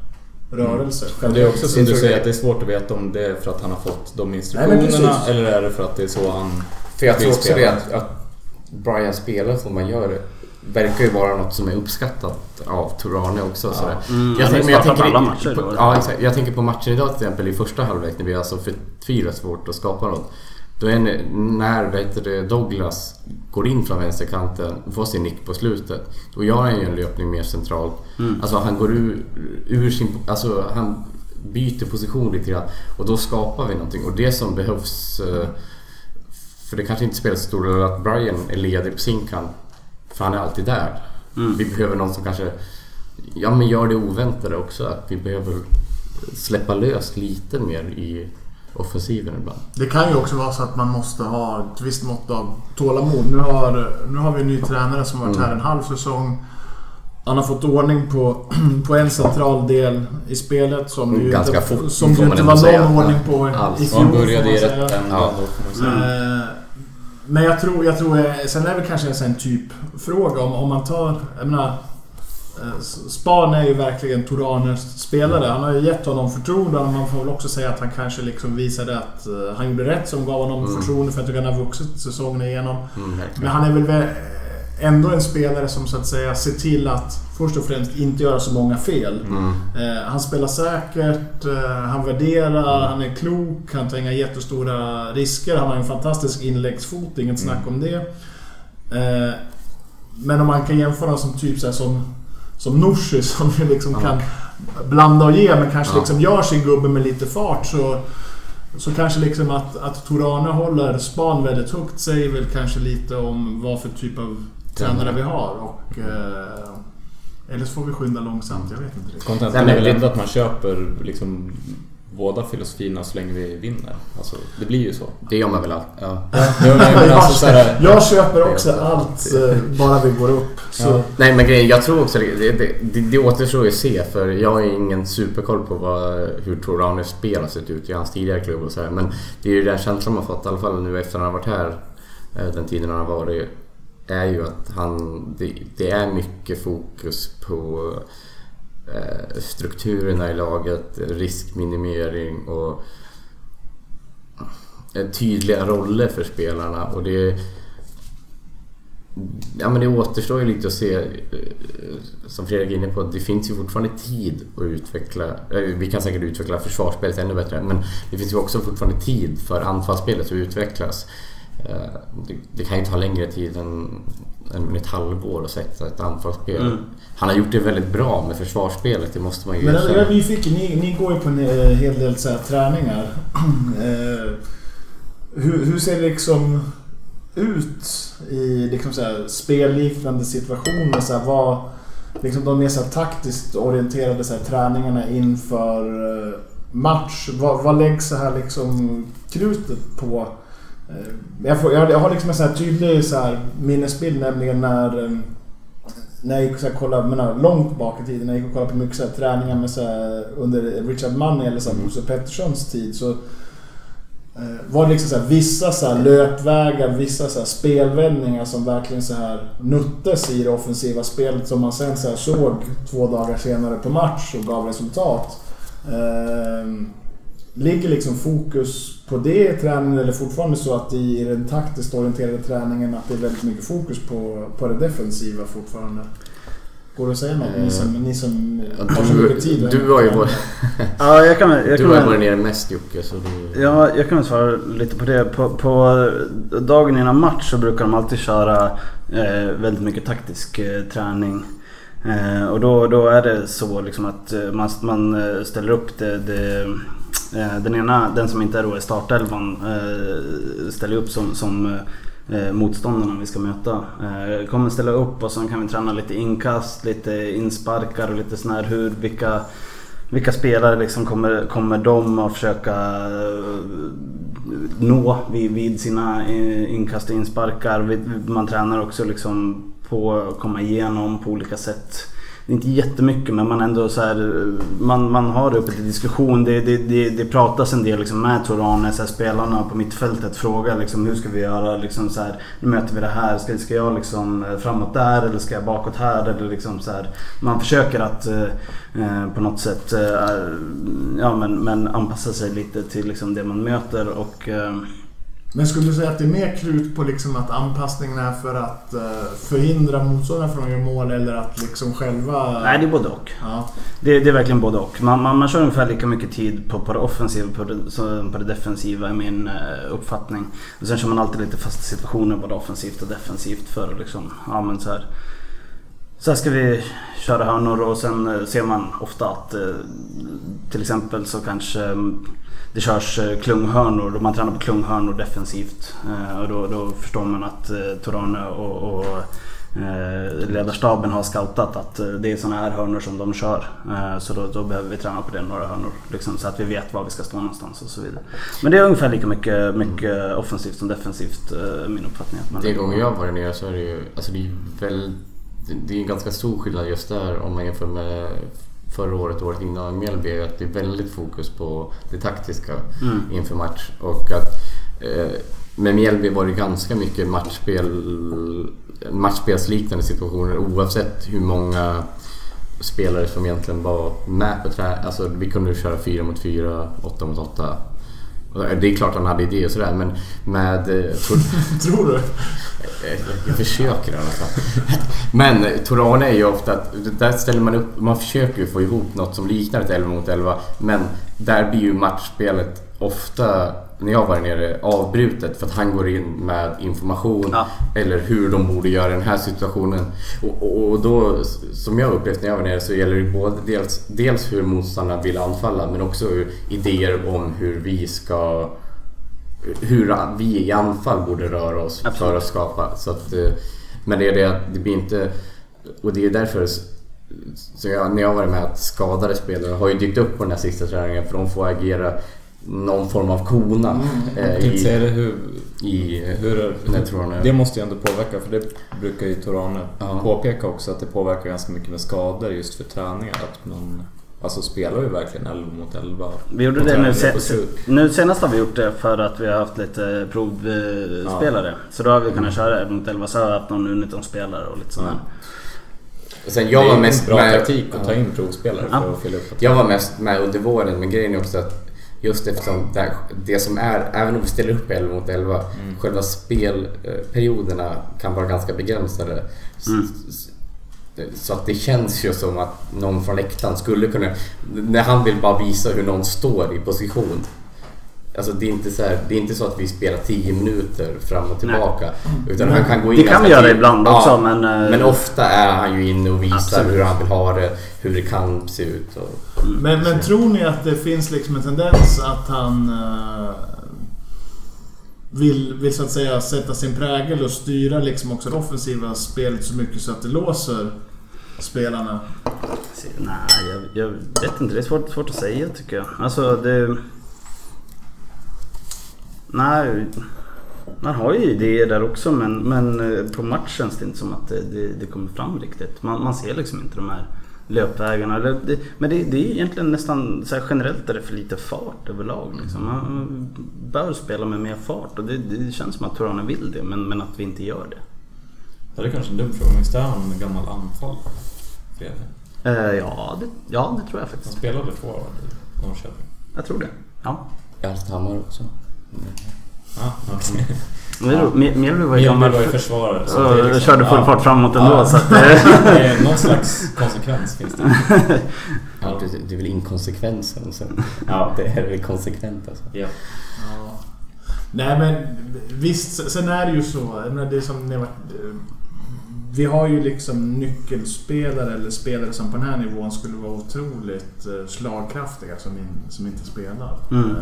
rörelse. Men det är också som du säger det- att det är svårt att veta om det är för att han har fått de instruktionerna precis. eller är det för att det är så han För jag tror också det att, att Brian spelar som man gör verkar ju vara något som är uppskattat av Torane också. Sådär. Mm, jag, tänker, jag, tänker, alla matcher på, då. ja, exakt. jag tänker på matchen idag till exempel i första halvlek när vi har så förtvivlat svårt att skapa något. Då är det, när heter det, Douglas går in från vänsterkanten och får sin nick på slutet. Då gör han ju en löpning mer centralt. Mm. Alltså han går ur, ur sin... Alltså han byter position lite grann. Och då skapar vi någonting. Och det som behövs... eh, För det kanske inte spelar så stor roll att Brian är ledig på sin kant. För han är alltid där. Mm. Vi behöver någon som kanske ja, men gör det oväntade också. Att vi behöver släppa lös lite mer i offensiven ibland. Det kan ju också vara så att man måste ha ett visst mått av tålamod. Nu har, nu har vi en ny tränare som har varit här en halv säsong. Han har fått ordning på, (clears throat) på en central del i spelet som det ju Ganska inte, fort, som det inte var säga. någon ordning på Alls. i fjol. han började i rätt ända. Eh, Men jag tror, jag tror, eh, sen är det kanske en sån typ fråga om, om man tar, jag menar, Span är ju verkligen Toraners spelare. Han har ju gett honom förtroende man får väl också säga att han kanske liksom visade att eh, han gjorde rätt som gav honom Mm. förtroende för att han har vuxit säsongen igenom. Mm. Men han är väl vä- ändå en spelare som så att säga ser till att först och främst inte göra så många fel. Mm. Eh, han spelar säkert, eh, han värderar, han är klok, han tar inga jättestora risker. Han har en fantastisk inläggsfot, inget snack om det. Eh, men om man kan jämföra som typ så här, som, som Nooshi (laughs) som ju liksom Ja. kan blanda och ge men kanske Ja. liksom gör sin gubbe med lite fart så så kanske liksom att, att Torane håller span väldigt högt säger väl kanske lite om vad för typ av tränare vi har. Och, eh, eller så får vi skynda långsamt, jag vet inte riktigt. Kontentan är väl det- ändå att man köper liksom båda filosofierna så länge vi vinner. Alltså, det blir ju så. Det gör man väl alltid. Ja. Ja, men alltså, här, Jag köper också allt eh, bara vi går upp. Så. Ja. Nej men grejen, jag tror också det, det, det, det återstår ju att se för jag har ingen superkoll på vad, hur Torane spel har sett ut i hans tidigare klubb och så här. Men det är ju den känslan man fått i alla fall nu efter att han har varit här eh, den tiden han har varit är ju att han, det, det är mycket fokus på Eh, strukturerna i laget, riskminimering och eh, tydliga roller för spelarna. Och det, Ja men det återstår ju lite att se, eh, som Fredrik är inne på, det finns ju fortfarande tid att utveckla, vi kan säkert utveckla försvarsspelet ännu bättre, men det finns ju också fortfarande tid för anfallsspelet att utvecklas. Eh, Det, det kan ju ta längre tid än, än ett halvår att sätta ett anfallsspel. Mm. Han har gjort det väldigt bra med försvarsspelet, det måste man ju Men jag är erkänna. nyfiken, ni, ni går ju på en eh, hel del så här, träningar. (clears throat) Eh, hur, hur ser det liksom ut i liksom så här, spelliknande situationer? Så här, vad, liksom de mer så här, taktiskt orienterade så här, träningarna inför match. Vad, vad läggs så här liksom krutet på? Eh, jag, får, jag, jag har liksom en så här tydlig så här, minnesbild nämligen när eh, när jag gick och så här kollade, menar, långt bak i tiden, när jag gick och kollade på mycket så här, träningar med så här, under Richard Money eller så här, Bosse Petterssons tid så Eh, var det liksom så här, vissa så här löpvägar, vissa så här spelvändningar som verkligen så här nuttes i det offensiva spelet som man sen så såg två dagar senare på match och gav resultat. Eh, ligger liksom fokus på det i träningen eller fortfarande så att i den taktiskt orienterade träningen att det är väldigt mycket fokus på, på det defensiva fortfarande? Går det att säga något? Ni som, ni som Ja, har så mycket tid. du har ju varit- (laughs) Ja, jag kan, jag Du kan har varit nere mest Jocke så du... Ja, jag kan väl svara lite på det. På, på dagen innan match så brukar de alltid köra eh, väldigt mycket taktisk eh, träning. Eh, och då, då är det så liksom att eh, man, man eh, ställer upp det, det eh, Eh, den ena, den som inte är då i startelvan, eh, ställer upp som, som eh, motståndarna vi ska möta. Kommer ställa upp och sen kan vi träna lite inkast, lite insparkar och lite sån här hur, vilka vilka spelare liksom kommer, kommer de att försöka nå vid, vid sina inkast och insparkar? Man tränar också liksom på att komma igenom på olika sätt. Inte jättemycket men man ändå så här, man, man har det uppe till diskussion. Det, det, det, det pratas en del liksom med Torane, så här, spelarna på mittfältet frågar liksom, hur ska vi göra? Liksom, så här, nu möter vi det här. Ska, ska jag liksom eh, framåt där eller ska jag bakåt här? Eller liksom, så här, man försöker att eh, eh, på något sätt eh, ja, men, men anpassa sig lite till liksom, det man möter. Och, eh, men skulle du säga att det är mer krut på liksom att anpassningen är för att eh, förhindra motståndaren från att göra mål eller att liksom själva... nej, det är både och. Ja. Det, det är verkligen både och. Man, man, man kör ungefär lika mycket tid på, på det offensiva på det, som på det defensiva är min eh, uppfattning. Och sen kör man alltid lite fasta situationer både offensivt och defensivt för att liksom, ja men så här. Så här ska vi köra hörnor och sen eh, ser man ofta att till exempel så kanske det körs eh, klunghörnor man tränar på klunghörnor defensivt. Eh, Och då, då förstår man att eh, Torane och, och eh, ledarstaben har scoutat att eh, det är sådana här hörnor som de kör. Eh, så då, då behöver vi träna på det några hörnor. Liksom, så att vi vet var vi ska stå någonstans och så vidare. Men det är ungefär lika mycket, mycket offensivt som defensivt min uppfattning. Att man De gånger jag har varit nere så är det ju, alltså det är väl, det- är ju ganska stor skillnad just där om man jämför med förra året och året innan Mjällby. Att det är väldigt fokus på det taktiska Mm. inför match. Och att eh, med Mjällby var det ganska mycket matchspel, matchspelsliknande situationer oavsett hur många spelare som egentligen var med på trä. Alltså vi kunde köra 4 mot 4, 8 mot 8. Det är klart han hade idéer och sådär men med... eh, Tor- (laughs) Tror du? Eh, jag försöker i alla fall. Men eh, Torane är ju ofta att där ställer man upp, man försöker ju få ihop något som liknar ett 11 mot 11 men där blir ju matchspelet ofta, när jag var nere, avbrutet för att han går in med information Ja. eller hur de borde göra i den här situationen. Och, och, och då, som jag upplevt när jag var nere, så gäller det både dels, dels hur motståndarna vill anfalla men också idéer om hur vi ska hur vi i anfall borde röra oss Absolut. för att skapa. Så att, eh, men det är det att det blir inte... Och det är därför så jag, när jag varit med att skadade spelare har ju dykt upp på den här sista träningen för de får agera någon form av kona. eh, Jag tänkte säga i, det, hur, i, hur, jag tror han är- det måste ju ändå påverka för det brukar ju Torane Ja. påpeka också att det påverkar ganska mycket med skador just för träningar. Att man alltså spelar ju verkligen 11 mot 11. Vi gjorde det nu, tränar se, på se, slut. nu senast har vi gjort det för att vi har haft lite provspelare. Så då har vi kunnat köra 11 mot 11 så har jag haft någon Uniton-spelare och lite sådär. Och sen Det jag är var mest bra med, taktik att ta Ja. in provspelare Ja. för att fylla upp. Jag var mest med under våren men grejen är också att just eftersom det, det som är, även om vi ställer upp 11 mot 11, Mm. själva spelperioderna kan vara ganska begränsade. Mm. Så att det känns ju som att någon från läktaren skulle kunna, när han vill bara visa hur någon står i position. Alltså det är inte så, här, det är inte så att vi spelar 10 minuter fram och tillbaka. Utan han kan gå in Det kan vi göra tidigt. ibland också, men, eh, Men ofta är han ju inne och visar Absolut. hur han vill ha det, hur det kan se ut. Och, Men, men tror ni att det finns liksom en tendens att han eh, vill, vill så att säga sätta sin prägel och styra liksom också det offensiva spelet så mycket så att det låser spelarna? Nej, jag, jag vet inte. Det är svårt, svårt att säga tycker jag. Alltså det... Nej, man har ju idéer där också men, men eh, på match känns det inte som att det, det, det kommer fram riktigt. Man, man ser liksom inte de här löpvägarna. Det, men det, det är egentligen nästan så här generellt är det för lite fart överlag. Liksom. Man bör spela med mer fart och det, det känns som att Torane vill det men, men att vi inte gör det. Ja, det är kanske en dum fråga, men visst är han en gammal anfall? Eh, ja, det, ja, det tror jag Han faktiskt. spelade två år i Norrköping. Jag tror det. Ja. I Hallstahammar också. (laughs) Mjällby var ju gammal. var ju försvarare. Så är liksom- körde full ja. fart framåt ändå. Ja. Så att, (laughs) eh, Det är någon slags konsekvens finns det. Ja, det, det är väl inkonsekvensen sen. Ja. (laughs) Det är väl konsekvent alltså. Ja. Ja. Nej men visst, sen är det ju så. Det är som ni eh, vi har ju liksom nyckelspelare eller spelare som på den här nivån skulle vara otroligt eh, slagkraftiga som, in, som inte spelar. Mm.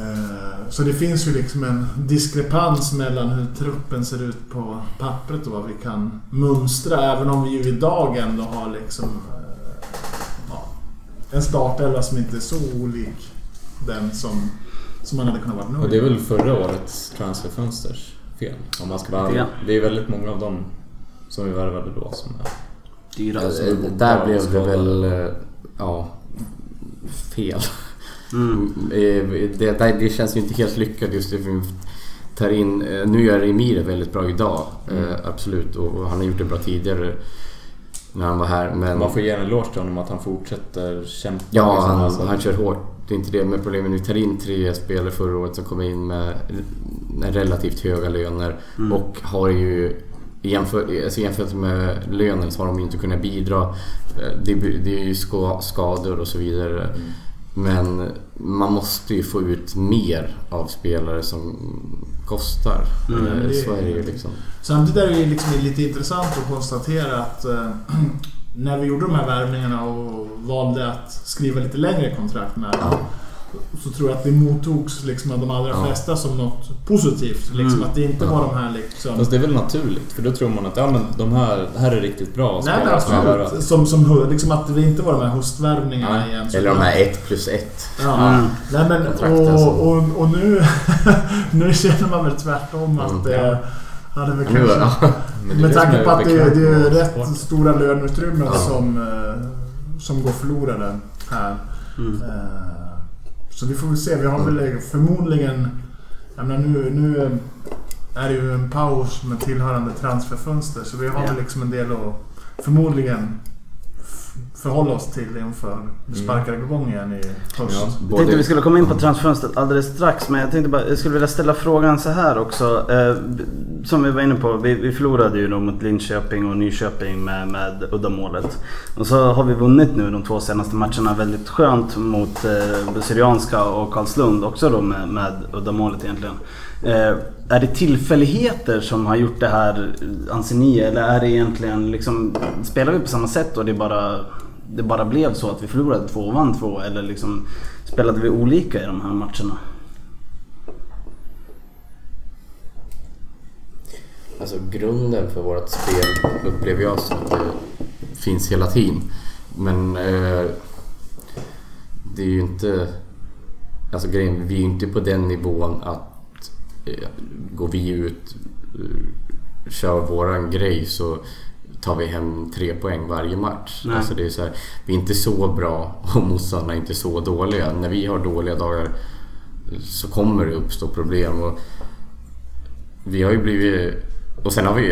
Eh, Så det finns ju liksom en diskrepans mellan hur truppen ser ut på pappret och vad vi kan mönstra. Även om vi ju idag ändå har liksom eh, ja, en startelva som inte är så olik den som, som man hade kunnat vara nöjd Och det är väl förra årets transferfönsters fel. Om man ska vara ärlig. Det är väldigt många av dem som vi värvade då som är... dyra. Alltså, Eh, borta Där blev det väl, ja, fel. Mm. Eh, Det, det, det känns ju inte helt lyckat just för vi tar in, eh, nu gör Emir väldigt bra idag, Mm. eh, absolut. Och han har gjort det bra tidigare när han var här. Men Man får ge en eloge till honom att han fortsätter kämpa. ja, liksom, han, alltså. han kör hårt. Det är inte det. Men problemet är att vi tar in tre spelare förra året som kommer in med relativt höga löner Mm. och har ju Jämför, alltså jämfört med lönen så har de inte kunnat bidra. Det, det är ju ska, skador och så vidare. Mm. Men man måste ju få ut mer av spelare som kostar. Mm, Eh, Så är det ju liksom. Samtidigt är det liksom lite intressant att konstatera att eh, (clears throat) när vi gjorde de här värvningarna och valde att skriva lite längre kontrakt med dem, så tror jag att det mottogs liksom av de allra Ja. flesta som något positivt. Liksom Mm. Att det inte Ja. var de här liksom... Fast det är väl naturligt, för då tror man att ja, men de här, det här är riktigt bra Nej men absolut. Som, som, liksom att det inte var de här höstvärvningarna igen. Eller de här 1 plus 1. Ja. Mm. Nej men och, och, och nu, (laughs) nu känner man väl tvärtom att Mm. det hade väl Nu, kanske... (laughs) ja. Är Med tanke är på att det, bekvämt det är rätt sport. stora löneutrymmen Ja. som, eh, som går förlorade här. Mm. Eh, Så vi får väl se. Vi har väl förmodligen... Jag menar nu, nu är det ju en paus med tillhörande transferfönster så vi har väl liksom en del att förmodligen förhålla oss till inför det sparkar igång igen i höst. Ja. Jag tänkte vi skulle komma in på transfönstret alldeles strax men jag tänkte bara, jag skulle vilja ställa frågan så här också. Eh, som vi var inne på, vi, vi förlorade ju då mot Linköping och Nyköping med, med uddamålet. Och så har vi vunnit nu de två senaste matcherna väldigt skönt mot eh, Syrianska och Karlslund också då med, med uddamålet egentligen. Eh, är det tillfälligheter som har gjort det här anser ni eller är det egentligen liksom, spelar vi på samma sätt och det bara det bara blev så att vi förlorade två och vann två eller liksom spelade vi olika i de här matcherna? Alltså grunden för vårt spel upplever jag som att det finns hela tiden. Men eh, det är ju inte... Alltså grejen, vi är ju inte på den nivån att eh, går vi ut, eh, kör våran grej så tar vi hem tre poäng varje match. Nej. Alltså det är så här, vi är inte så bra och motståndarna är inte så dåliga. När vi har dåliga dagar så kommer det uppstå problem. Och vi har ju blivit... Och sen har vi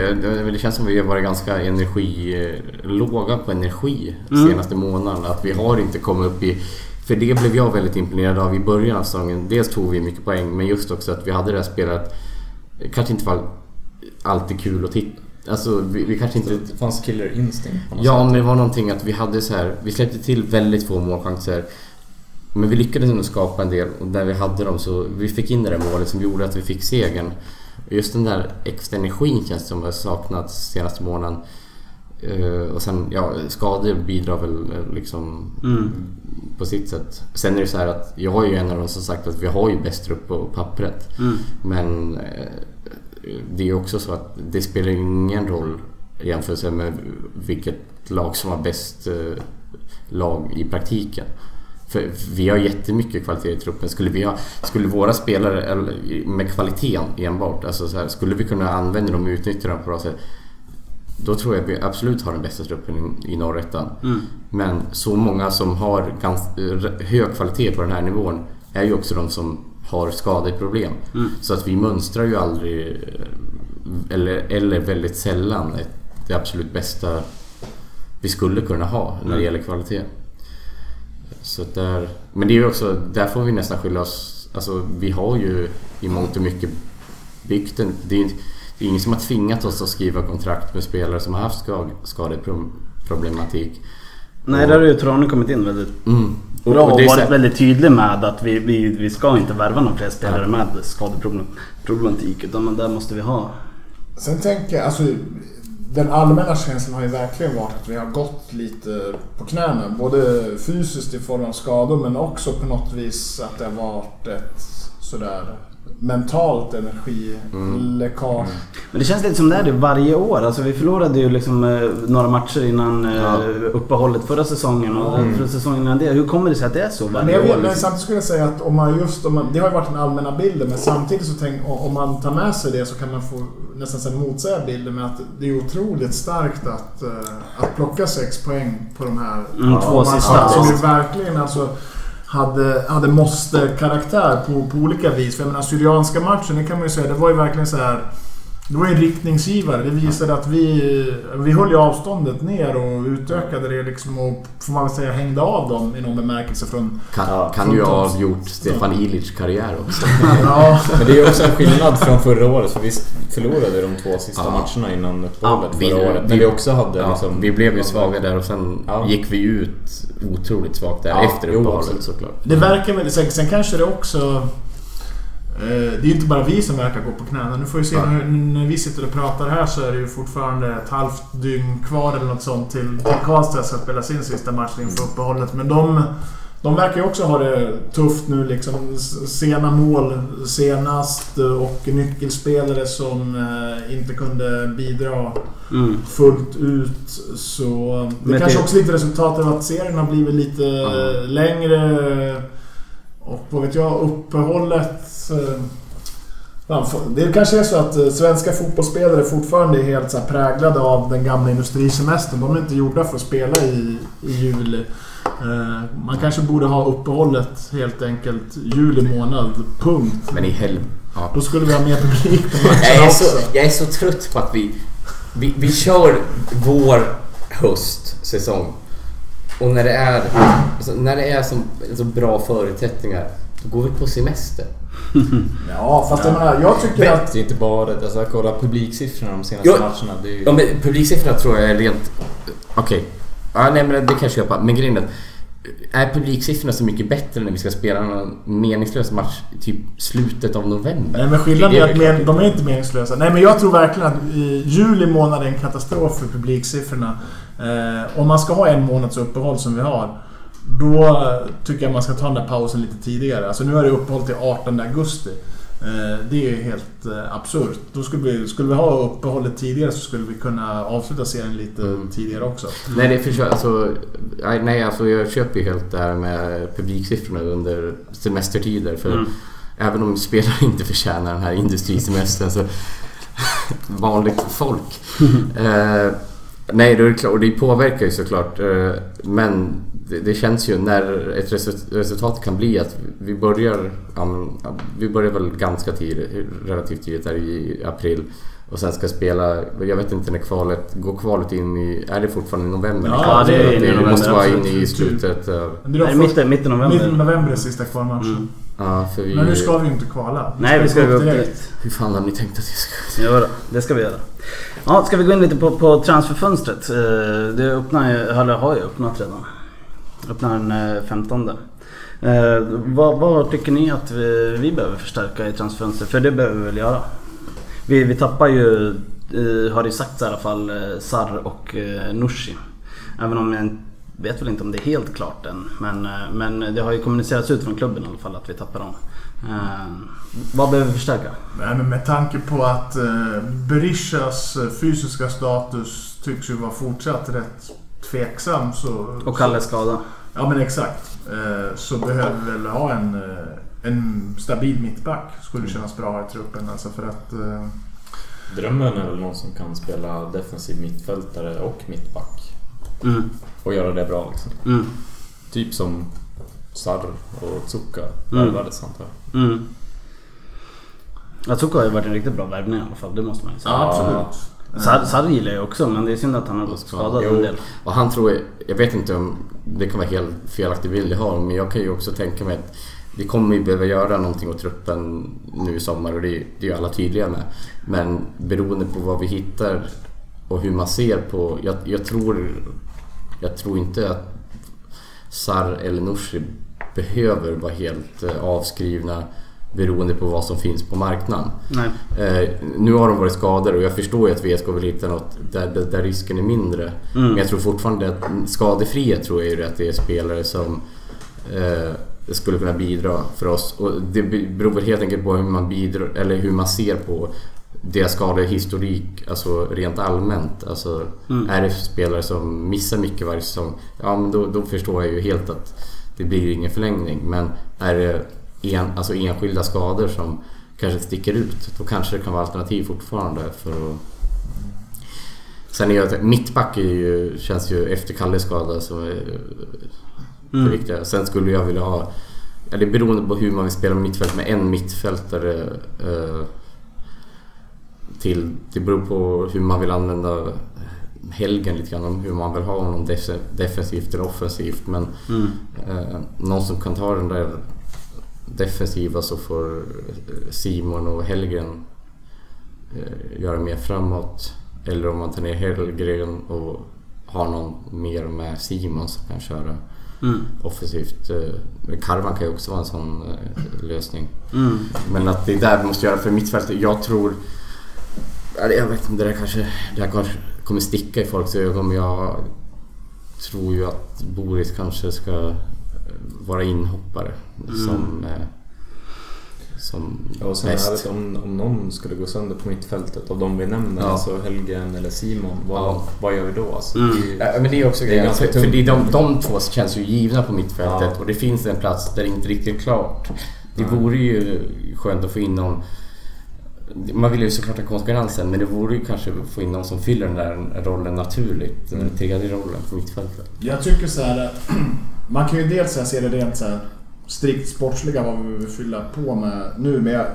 det känns som vi har varit ganska energi, låga på energi Mm. senaste månaden. Att vi har inte kommit upp i... För det blev jag väldigt imponerad av i början av säsongen. Dels tog vi mycket poäng men just också att vi hade det här spelet. kanske inte var alltid kul att titta. Alltså vi, vi kanske inte... Det fanns killer instinct på något Ja, sätt. men det var någonting att vi hade så här. Vi släppte till väldigt få målchanser. Men vi lyckades ändå skapa en del och där vi hade dem så vi fick in det där målet som gjorde att vi fick segern. Just den där extra energin känns som har saknats senaste månaden. Eh, och sen, ja, skador bidrar väl eh, liksom Mm. på sitt sätt. Sen är det så här att jag är ju en av de som sagt att vi har ju bäst trupp på pappret. Mm. Men eh, det är också så att det spelar ingen roll i jämförelse med vilket lag som har bäst eh, lag i praktiken. För vi har jättemycket kvalitet i truppen. Skulle, vi ha, skulle våra spelare med kvaliteten enbart, alltså så här, skulle vi kunna använda dem och utnyttja dem på bra sätt. då tror jag att vi absolut har den bästa truppen i, norrettan. Mm. Men så många som har ganska hög kvalitet på den här nivån är ju också de som har skadeproblem. Mm. Så att vi mönstrar ju aldrig, eller, eller väldigt sällan, ett, det absolut bästa vi skulle kunna ha när det gäller kvalitet. Så där, men det är ju också, där får vi nästan skylla oss, alltså vi har ju i mångt och mycket byggt en, det är, det är ingen som har tvingat oss att skriva kontrakt med spelare som har haft skad, skadeproblematik. Nej, där har ju Trane kommit in väldigt Mm. Bra och så varit väldigt tydlig med att vi, vi, vi ska inte värva några fler spelare med skadeproblematik utan men där måste vi ha Sen tänker jag, alltså den allmänna känslan har ju verkligen varit att vi har gått lite på knäna. Både fysiskt i form av skador men också på något vis att det har varit ett sådär mentalt energiläckage. Men det känns lite som det är det varje år. Alltså vi förlorade ju liksom eh, några matcher innan eh, Ja. uppehållet förra säsongen och Mm. förra säsongen innan det. Hur kommer det sig att det är så Men, varje jag år? men liksom? samtidigt skulle jag säga att om man just, om man, det har ju varit den allmänna bilden men samtidigt så tänk, om man tar med sig det så kan man få nästan här motsäga bilden med att det är otroligt starkt att, eh, att plocka sex poäng på de här Mm, två sista. Som ju verkligen alltså hade, hade måste-karaktär på, på olika vis. För jag menar Syrianska matchen, det kan man ju säga, det var ju verkligen så här. Det var ju en riktningsgivare. Det visade att vi, vi höll ju avståndet ner och utökade det liksom och får man väl säga hängde av dem i någon bemärkelse från... Kan, kan ju ha avgjort Stefan Illich karriär också. (laughs) Ja, Men det är också en skillnad från förra året för vi förlorade de två sista Ja. matcherna innan uppehållet Ja, vi- förra året. vi- Men vi också hade Ja, liksom... vi blev ju svaga där och sen Ja. gick vi ut otroligt svagt där Ja, efter uppehållet såklart. det verkar väl... Sen, sen kanske det också... eh, Det är ju inte bara vi som verkar gå på knäna. Nu får vi se, när, när vi sitter och pratar här så är det ju fortfarande ett halvt dygn kvar eller något sånt till till Karlstad ska spela sin sista match inför uppehållet. Men de, de verkar ju också ha det tufft nu liksom. Sena mål senast och nyckelspelare som eh, inte kunde bidra Mm. fullt ut. Så det Men kanske det- också lite resultat av att serien har blivit lite Ja. längre. Och vad vet jag, uppehållet... eh, Det kanske är så att eh, svenska fotbollsspelare fortfarande är helt så präglade av den gamla industrisemestern. De är inte gjorda för att spela i, i juli. Eh, Man kanske borde ha uppehållet helt enkelt juli månad, punkt. Men i helvete. Ja. Då skulle vi ha mer publik på Jag matcherna är, också. så, jag är så trött på att vi, vi, vi kör vår höstsäsong. Och när det är, alltså, när det är så, så bra förutsättningar, då går vi på semester. (laughs) Ja, fast jag menar, jag tycker att... Det är inte bara... Alltså kolla publiksiffrorna de senaste Ja. matcherna. Det är ju... Ja, men publiksiffrorna tror jag är rent... Okej. Ja, nej, men det kan jag köpa. Men grejen är att är publiksiffrorna så mycket bättre när vi ska spela någon meningslös match typ slutet av november? Nej men skillnaden Det är är att men, de är inte meningslösa. Nej men jag tror verkligen att i juli månad är en katastrof för publiksiffrorna. Eh, om man ska ha en månads uppehåll som vi har. Då tycker jag man ska ta den där pausen lite tidigare. Alltså nu är det uppehåll till 18 augusti. Eh, det är ju helt eh, absurt. Då skulle vi, skulle vi ha uppehållet tidigare så skulle vi kunna avsluta serien lite Mm. tidigare också. Nej, det förstår alltså, nej, nej, alltså jag köper ju helt det här med publiksiffrorna under semestertider. För Mm. även om spelare (laughs) inte förtjänar den här industrisemestern så (laughs) vanligt folk. (laughs) eh, nej, det är klart, och det påverkar ju såklart. Eh, men det, det känns ju när ett resu- resultat kan bli att vi börjar, vi börjar väl ganska tidigt, relativt tidigt där i april. Och sen ska spela, jag vet inte när kvalet, går kvalet in i, är det fortfarande i november? Ja, det är i det november, måste vara inne i slutet av, Men det är mitten, mitten november. mitten november är sista kvalmatchen. Mm. Ja för vi... Men nu ska vi inte kvala. Nej, vi ska gå upp direkt. dit. Hur fan har ni tänkt att jag ska... Då, det ska vi göra. Ja, ska vi gå in lite på, på transferfönstret? Eh, Det öppnar ju, eller har ju öppnat redan. Öppnar den eh, 15. Eh, vad, vad tycker ni att vi, vi behöver förstärka i transferfönstret? För det behöver vi väl göra. Vi, vi tappar ju, eh, har det sagts i alla fall, eh, Sarr och eh, Nushi. Även om jag vet väl inte om det är helt klart än. Men, eh, men det har ju kommunicerats ut från klubben i alla fall att vi tappar dem. Eh, vad behöver vi förstärka? Nej, men med tanke på att eh, Berishas eh, fysiska status tycks ju vara fortsatt rätt tveksam så... Och Kalles skada. Ja men exakt. Eh, så behöver vi väl ha en, eh, en stabil mittback. Skulle kännas bra i truppen. Alltså för att... Eh, Drömmen är väl någon som kan spela defensiv mittfältare och mittback. Mm. Och göra det bra liksom. Mm. Typ som Sarr och Tsuka Mm. värvades antar jag. Mm. Atsuko har ju varit en riktigt bra värvning i alla fall, det måste man ju säga. Ja, absolut. Sar- Sarri gillar jag också men det är synd att han har blivit skadad en del. Och han tror, jag vet inte om det kan vara helt felaktig bild jag har men jag kan ju också tänka mig att vi kommer ju behöva göra någonting åt truppen nu i sommar och det, är- det är ju alla tydliga med. Men beroende på vad vi hittar och hur man ser på, jag, jag tror jag tror inte att Sar eller Nooshi behöver vara helt eh, avskrivna beroende på vad som finns på marknaden. Eh, nu har de varit skadade och jag förstår ju att VSK vill hitta något där, där, risken är mindre. Mm. Men jag tror fortfarande att skadefria tror jag ju att det är spelare som eh, skulle kunna bidra för oss. Och det beror väl helt enkelt på hur man bidrar, eller hur man ser på deras skadehistorik, alltså rent allmänt. Alltså, Mm. Är det spelare som missar mycket varje säsong, ja men då, då förstår jag ju helt att det blir ingen förlängning. Men är det en, alltså enskilda skador som kanske sticker ut, då kanske det kan vara alternativ fortfarande för att Sen är jag, mittback är ju, känns ju efter Kalles skada som är Mm. viktiga. Sen skulle jag vilja ha, ja, det är beroende på hur man vill spela mittfält med en mittfältare eh, till. Det beror på hur man vill använda helgen lite grann, om hur man vill ha honom def- defensivt eller offensivt. Men Mm. eh, någon som kan ta den där defensiva så får eh, Simon och Hellgren eh, göra mer framåt. Eller om man tar ner Hellgren och har någon mer med Simon som kan köra Mm. offensivt. Eh, Karvan kan ju också vara en sån eh, lösning. Mm. Men att det är där vi måste göra för mittfältet. Jag tror... ja, Jag vet inte, det där kanske, det här kanske kommer sticka i folks ögon men jag tror ju att Boris kanske ska eh, vara inhoppare som, eh, som Ja, och sen är bäst. det om, om någon skulle gå sönder på mittfältet av de vi nämner, Ja. alltså Helgen eller Simon, vad, Ja. vad gör vi då? Alltså, Mm. det är Ja, men det är också Det är För, för det är de, de två känns ju givna på mittfältet Ja. och det finns en plats där det inte riktigt är klart. Det vore ju skönt att få in någon man vill ju såklart ha konkurrensen men det vore ju kanske att få in någon som fyller den där rollen naturligt. Den tredje rollen på mittfältet. Jag tycker så här att (clears throat) man kan ju dels så här se det rent så här strikt sportsliga vad vi vill fylla på med nu men jag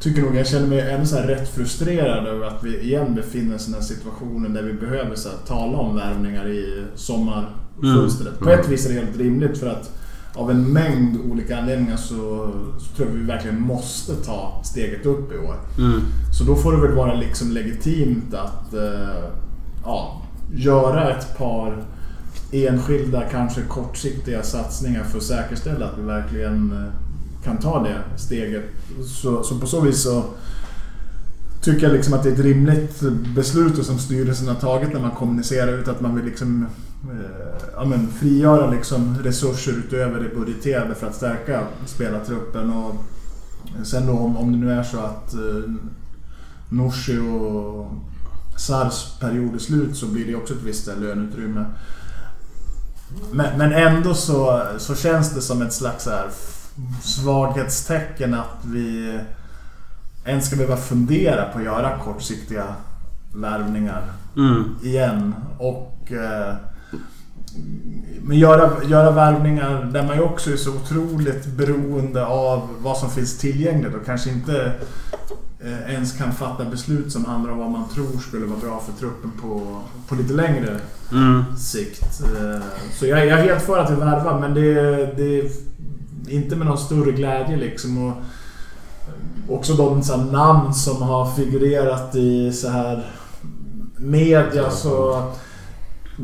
tycker nog jag känner mig ändå så här rätt frustrerad över att vi igen befinner oss i den här situationen där vi behöver så här, tala om värvningar i sommarfönstret. På ett vis är det helt rimligt för att av en mängd olika anledningar så, så tror jag vi verkligen måste ta steget upp i år. Mm. Så då får det väl vara liksom legitimt att eh, ja, göra ett par enskilda, kanske kortsiktiga satsningar för att säkerställa att vi verkligen eh, kan ta det steget. Så, så på så vis så tycker jag liksom att det är ett rimligt beslut som styrelsen har tagit när man kommunicerar ut att man vill liksom ja, men frigöra liksom resurser utöver det budgeterade för att stärka spelartruppen. Och sen då om, om det nu är så att eh, Nooshi och Sars period är slut så blir det också ett visst eh, löneutrymme. Men, men ändå så, så känns det som ett slags här svaghetstecken att vi ens ska behöva fundera på att göra kortsiktiga värvningar Mm. igen. Och eh, men göra, göra värvningar där man ju också är så otroligt beroende av vad som finns tillgängligt och kanske inte eh, ens kan fatta beslut som handlar om vad man tror skulle vara bra för truppen på, på lite längre Mm. sikt. Eh, Så jag, jag är helt för att vi värvar men det, det är inte med någon större glädje liksom. Och också de så namn som har figurerat i så här media så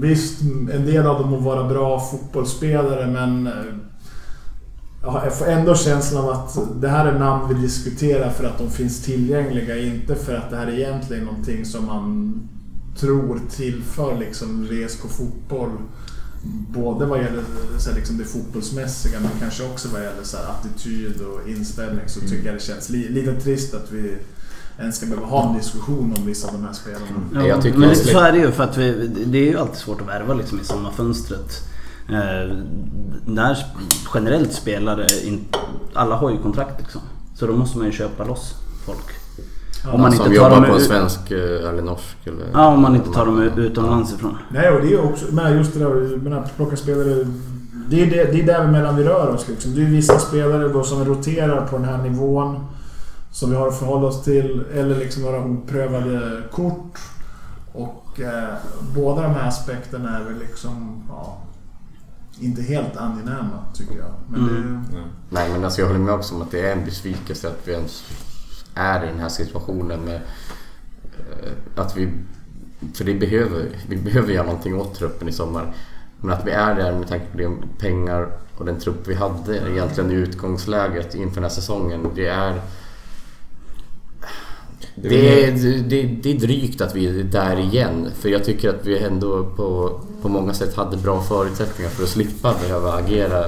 Visst, en del av dem må vara bra fotbollsspelare men eh, ja, jag får ändå känslan av att det här är namn vi diskuterar för att de finns tillgängliga, inte för att det här är egentligen någonting som man tror tillför liksom VSK fotboll. Både vad gäller så här, liksom det fotbollsmässiga men kanske också vad gäller så här, attityd och inställning så tycker jag det känns li, lite trist att vi ens ska behöva ha en diskussion om vissa av de här spelarna. Ja, Jag tycker men lite så är det ju för att vi, det är ju alltid svårt att värva liksom i sommarfönstret. Eh, när generellt spelare, in, alla har ju kontrakt liksom. Så då måste man ju köpa loss folk. Om man som inte tar jobbar dem på en ut- svensk eh, eller norsk eller... Ja, om man inte tar dem utomlands ifrån. Nej, och det är också med just det där jag menar, plocka spelare. Det är, det, det är däremellan vi rör oss liksom. Det är vissa spelare då som roterar på den här nivån. Som vi har att förhålla oss till. Eller liksom några oprövade kort. Och eh, båda de här aspekterna är väl liksom... Ja, inte helt angenäma tycker jag. Men Mm. det, Nej men alltså jag håller med också om att det är en besvikelse att vi ens är i den här situationen med eh, att vi... För det behöver, vi behöver göra någonting åt truppen i sommar. Men att vi är där med tanke på de pengar och den trupp vi hade egentligen i utgångsläget inför den här säsongen. Det är... Det är, det, det är drygt att vi är där igen. För jag tycker att vi ändå på, på många sätt hade bra förutsättningar för att slippa behöva agera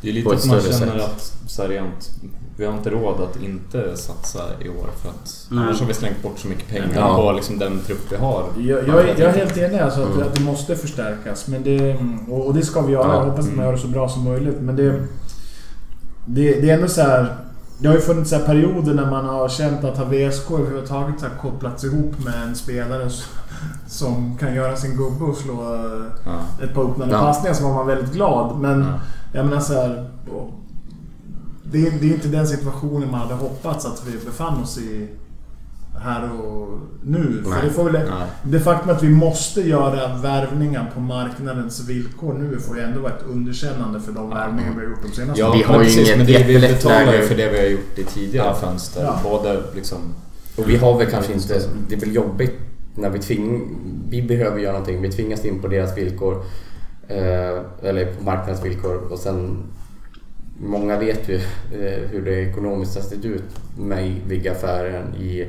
Det är på lite ett att man större känner sätt. att så här rent, vi har inte råd att inte satsa i år för att Nej. annars har vi slängt bort så mycket pengar Ja. på liksom den trupp vi har. Jag, jag, är, jag är helt enig alltså att, Mm. att det måste förstärkas. Men det, och, och det ska vi göra. Ja. Jag hoppas att man gör det så bra som möjligt. Men det, det, det är ändå så här. Det har ju funnits så här perioder när man har känt att har VSK överhuvudtaget så här kopplats ihop med en spelare som kan göra sin gubbe och slå Ja. ett par öppnande Ja. passningar så var man väldigt glad. Men Ja. jag menar så här. Det, är- det är inte den situationen man hade hoppats att vi befann oss i här och nu. För Nej. det, får väl, Nej. det faktum att vi måste göra värvningar på marknadens villkor nu får ju ändå vara ett underkännande för de värvningar vi har gjort de senaste Ja, åren. Vi har precis, inget men det, vi betalar ju för det vi har gjort i tidigare Ja. fönster. Ja. Både liksom... Och vi har väl kanske inte... Det är väl jobbigt när vi tving, Vi behöver göra någonting. Vi tvingas in på deras villkor. Eh, eller på marknadens villkor. Och sen... Många vet ju eh, hur det ekonomiskt har sett ut med Vigg-affären i...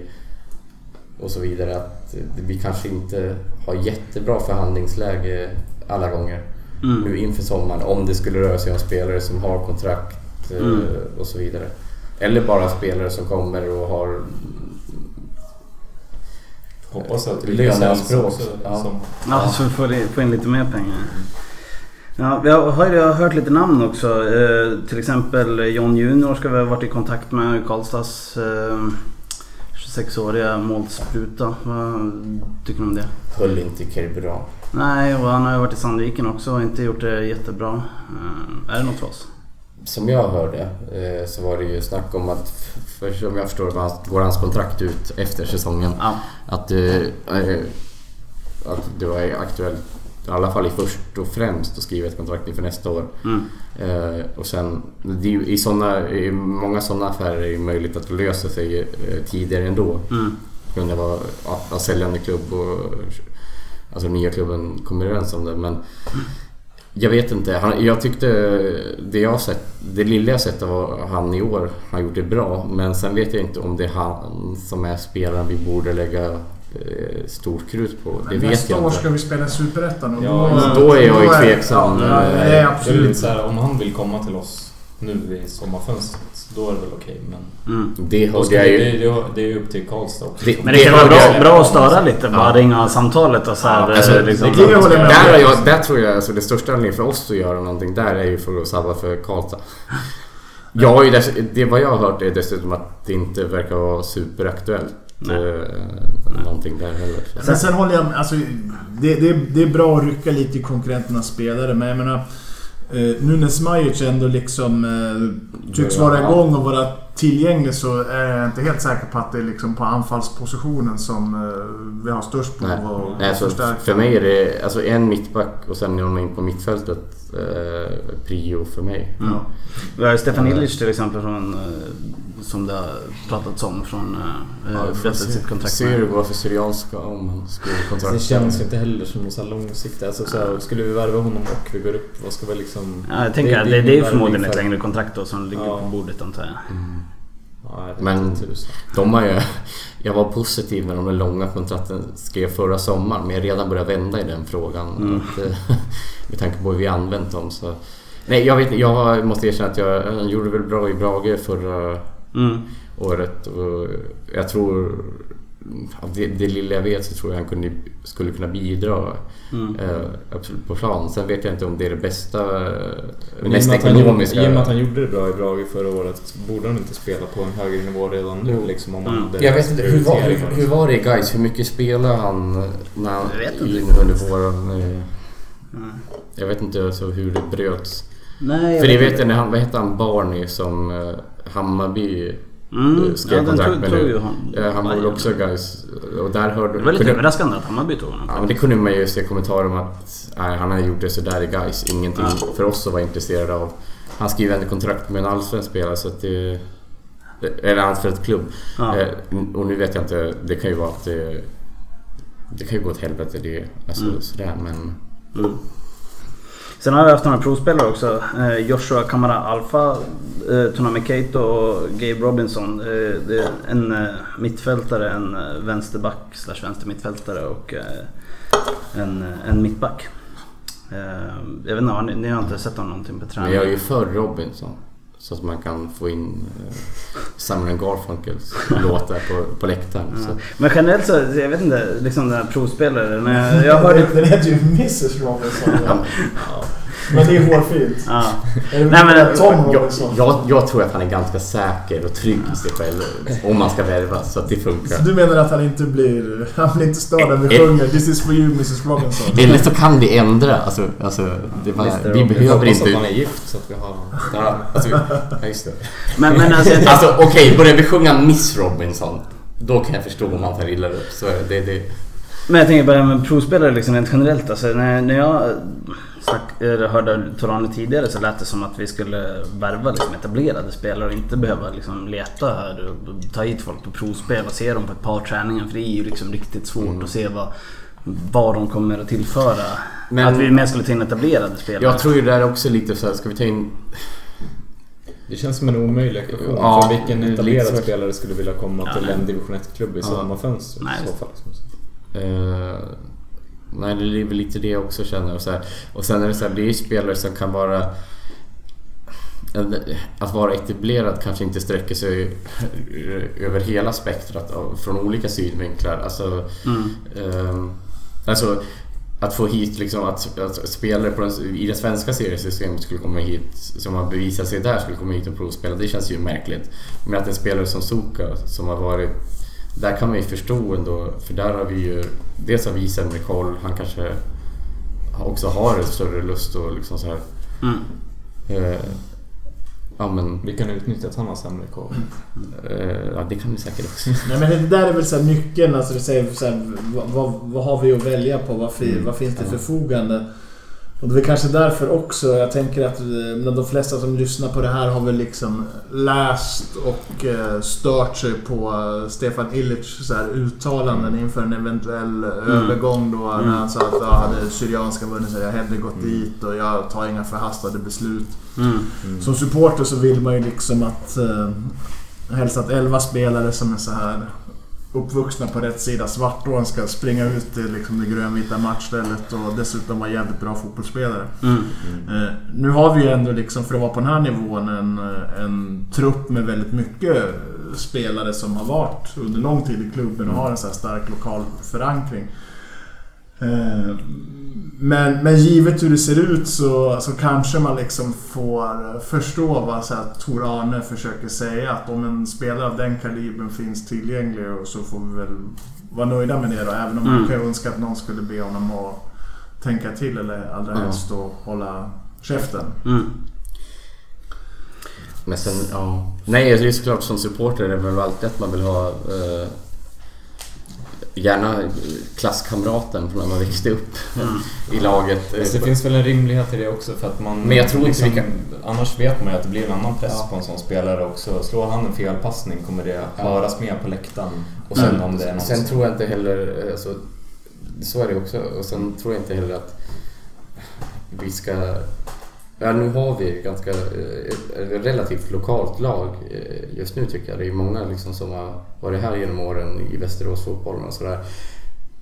Och så vidare. Att vi kanske inte har jättebra förhandlingsläge alla gånger. Mm. Nu inför sommaren. Om det skulle röra sig om spelare som har kontrakt eh, Mm. och så vidare. Eller bara spelare som kommer och har Hoppas att Löneanspråk, också, ja. som, Ja, så vi får, i- får in lite mer pengar. Ja, vi har, har ju hört lite namn också. Eh, till exempel John Junior ska vi ha varit i kontakt med. Karlstads eh, 26-åriga målspruta. Vad tycker du om det? höll inte Kerry bra. Nej, och han har ju varit i Sandviken också och inte gjort det jättebra. Eh, är det något för oss? Som jag hörde eh, så var det ju snack om att, för som jag förstår går hans kontrakt ut efter säsongen. Ja. Att, eh, att det var aktuellt, i alla fall i först och främst, att skriva ett kontrakt inför nästa år. Mm. Eh, och sen, ju i, såna, i många sådana affärer är det möjligt att löser sig eh, tidigare ändå. Mm. På grund av att, säljande klubb och alltså nya klubben kommer överens om det. Men jag vet inte. Han, jag tyckte det jag sett, det lilla jag sett av han i år har gjort det bra. Men sen vet jag inte om det är han som är spelaren vi borde lägga eh, stort krut på. Det vet Nästa jag år inte. ska vi spela Superettan och Ja, då, då är jag ju tveksam. Ja, ja, det är det är absolut. lite så här, om han vill komma till oss nu i sommarfönstret, då är det väl okej. Men Mm. Det hörde jag det, ju. det, det, det är ju upp till Karlstad också. Det- Men det kan vara bra, bra att störa lite. Bara ringa samtalet och så här. Ja, alltså, eh, liksom. det med om. Där, jag, där tror jag alltså det största anledningen för oss att göra någonting där är ju för att sabba för Karlstad. Jag har ju dess, det vad jag har hört är dessutom att det inte verkar vara superaktuellt. Nej. Eh, någonting där heller. Så. Sen, sen håller jag. Alltså, det, det, det är bra att rycka lite i konkurrenternas spelare, men jag menar... Eh, nu när Smajic ändå liksom eh, tycks vara igång och vara tillgänglig så är jag inte helt säker på att det är liksom på anfallspositionen som eh, vi har störst behov av Nej, att så förstärka. för mig är det alltså en mittback och sen någon in på mittfältet. Eh, prio för mig. Mm. Vi har Stefan Illich till exempel från, eh, som det har pratats om från uh, Ja, vi får berättat se, sitt kontrakt se hur det går för Syrianska om han skriver kontrakt. Det känns ju inte heller som något så långsiktigt. Alltså, så här, skulle vi värva honom och vi går upp, vad ska vi liksom... Ja, jag tänker att det, det är förmodligen ett för- längre kontrakt då som ligger Ja. på bordet antar jag. Mm. Ja, jag Men-. De har ju, jag var positiv med de långa kontrakten skrev förra sommaren men jag redan börjat vända i den frågan. Mm. Att, eh, (laughs) med tanke på hur vi använt dem så... Nej, jag, vet, jag måste erkänna att jag, jag gjorde väl bra i Brage förra Mm. året och jag tror av det, det lilla jag vet så tror jag han kunde, skulle kunna bidra Mm. eh, absolut på plan. Sen vet jag inte om det är det bästa, Men mest att ekonomiska. gjorde- I och med att han gjorde det bra i Brage förra året, borde han inte spela på en högre nivå redan nu Jo. liksom om han Mm. hade Jag vet inte, hur var, hur, hur var det Gais? Hur mycket spelade han när han, Jag vet i- inte. under våren? Mm. Jag vet inte alltså, hur det bröts. Nej, För det vet jag, när han, vad hette han, Barney som eh, Hammarby Mm. skrev Ja, den kontrakt tog, med tog ju han. Eh, Han var väl också guys och där hörde... Det var lite kunde- överraskande att Hammarby tog honom. Ja, men det kunde man ju se kommentarer om att nej, han hade gjort det sådär i guys. Ingenting för oss att vara intresserade av. Han skriver ändå kontrakt med en allsvensk spelare så att det... Eller allsvensk klubb. Ja. Eh, och nu vet jag inte, det kan ju vara att det... Det kan ju gå åt helvete det, alltså Mm. sådär men... Mm. Sen har vi haft några provspelare också. Eh, Joshua Kamara Alfa, eh, Tonami Keito och Gabe Robinson. Eh, det är en mittfältare, en vänsterback slash vänstermittfältare och en, en mittback. Jag vet inte, ni, ni har inte sett honom någonting på Men träning? jag är ju för Robinson. Så att man kan få in eh, Simon Garfunkels låt där på, på läktaren. Ja. Så. Men generellt så, jag vet inte, liksom den här provspelare. När jag, jag hörde... (laughs) Den heter ju Mrs Robinson. Ja, Men det är hårfint. Ja. Är Nej, men- Tom jag, Robinson? jag, jag tror att han är ganska säker och trygg i sig själv. Om man ska värva så att det Så funkar. du menar att han inte blir... Han blir inte störd när vi Eh, sjunger This is for you Mrs Robinson? Eller så kan det ändra. Alltså, alltså, det är bara, vi. Vi behöver hoppas att inte... han är gift så att vi har... Alltså, ja, just det. Men, men alltså, Alltså okej, börjar vi sjunga Miss Robinson Då kan jag förstå om man tar illa upp. Så det, det, Men jag tänker bara med provspelare liksom rent generellt. Alltså, när, när jag snack, hörde Torane tidigare så lät det som att vi skulle värva liksom etablerade spelare och inte behöva liksom leta här och ta hit folk på provspel och se dem på ett par träningar. För det är ju liksom riktigt svårt Mm. att se vad, vad de kommer att tillföra. Men- att vi mer skulle ta in etablerade spelare. jag tror ju där också lite så här, ska vi ta in... Det känns som en omöjlig ekvation. Ja, för vilken etablerad spelare skulle vilja komma Ja, till nej. en division 1-klubb i Ja. sommarfönstret i så fall? liksom. Eh, nej, det är väl lite det jag också känner. Och, så här. och sen är det så här, det är ju spelare som kan vara... Att vara etablerad kanske inte sträcker sig över hela spektrat från olika synvinklar. Alltså, Mm. Ehm, alltså att få hit liksom att, att spelare på den, i det svenska seriesystemet skulle komma hit som har bevisat sig där skulle komma hit och provspela. Det känns ju märkligt. Men att en spelare som Soka som har varit där kan man ju förstå ändå för där har vi ju dels har vi sämre koll. Han kanske också har en större lust och liksom så här. Mm. Eh, ja men Vi kan utnyttja att han har sämre koll. eh, ja, det kan vi säkert också. (laughs) Nej men det där är väl så här nyckeln, alltså det säger så här, vad, vad, vad har vi att välja på? Vad, Mm. vad finns det förfogande? Och det är kanske därför också, jag tänker att eh, de flesta som lyssnar på det här har väl liksom läst och eh, stört sig på eh, Stefan Illich så uttalanden inför en eventuell övergång då Mm. när han sa att ja, hade Syrianska vunnit så hade jag hellre gått dit och jag tar inga förhastade beslut. Mm. Som supporter så vill man ju liksom att... Eh, helst att 11 spelare som är så här uppvuxna på rätt sida svartån ska springa ut till liksom det grönvita matchstället och dessutom vara jävligt bra fotbollsspelare. Mm. Eh, nu har vi ju ändå liksom, för att vara på den här nivån, en, en trupp med väldigt mycket spelare som har varit under lång tid i klubben och har en så här stark lokal förankring. Eh, Men, men givet hur det ser ut så, så kanske man liksom får förstå vad så här, Tor Arne försöker säga. Att om en spelare av den kalibern finns tillgänglig så får vi väl vara nöjda med det då. Även om man Mm. kan önska att någon skulle be honom att tänka till eller allra helst att hålla käften. Mm. Men sen, ja. Nej, det är såklart som supporter är det väl alltid att man vill ha eh, Gärna klasskamraten från när man växte upp Mm. i laget. Fast det finns väl en rimlighet i det också för att man... Men jag tror inte vi kan- Annars vet man ju att det blir en annan press Ja. på en sån spelare också. Slår han en felpassning kommer det Ja. höras mer på läktaren. Och sen, än om det är sen tror jag inte heller, alltså, så är det också. Och sen tror jag inte heller att vi ska... Ja, nu har vi ett ganska eh, ett relativt lokalt lag eh, just nu tycker jag. Det är många liksom som har varit här genom åren i Västeråsfotbollen. och sådär.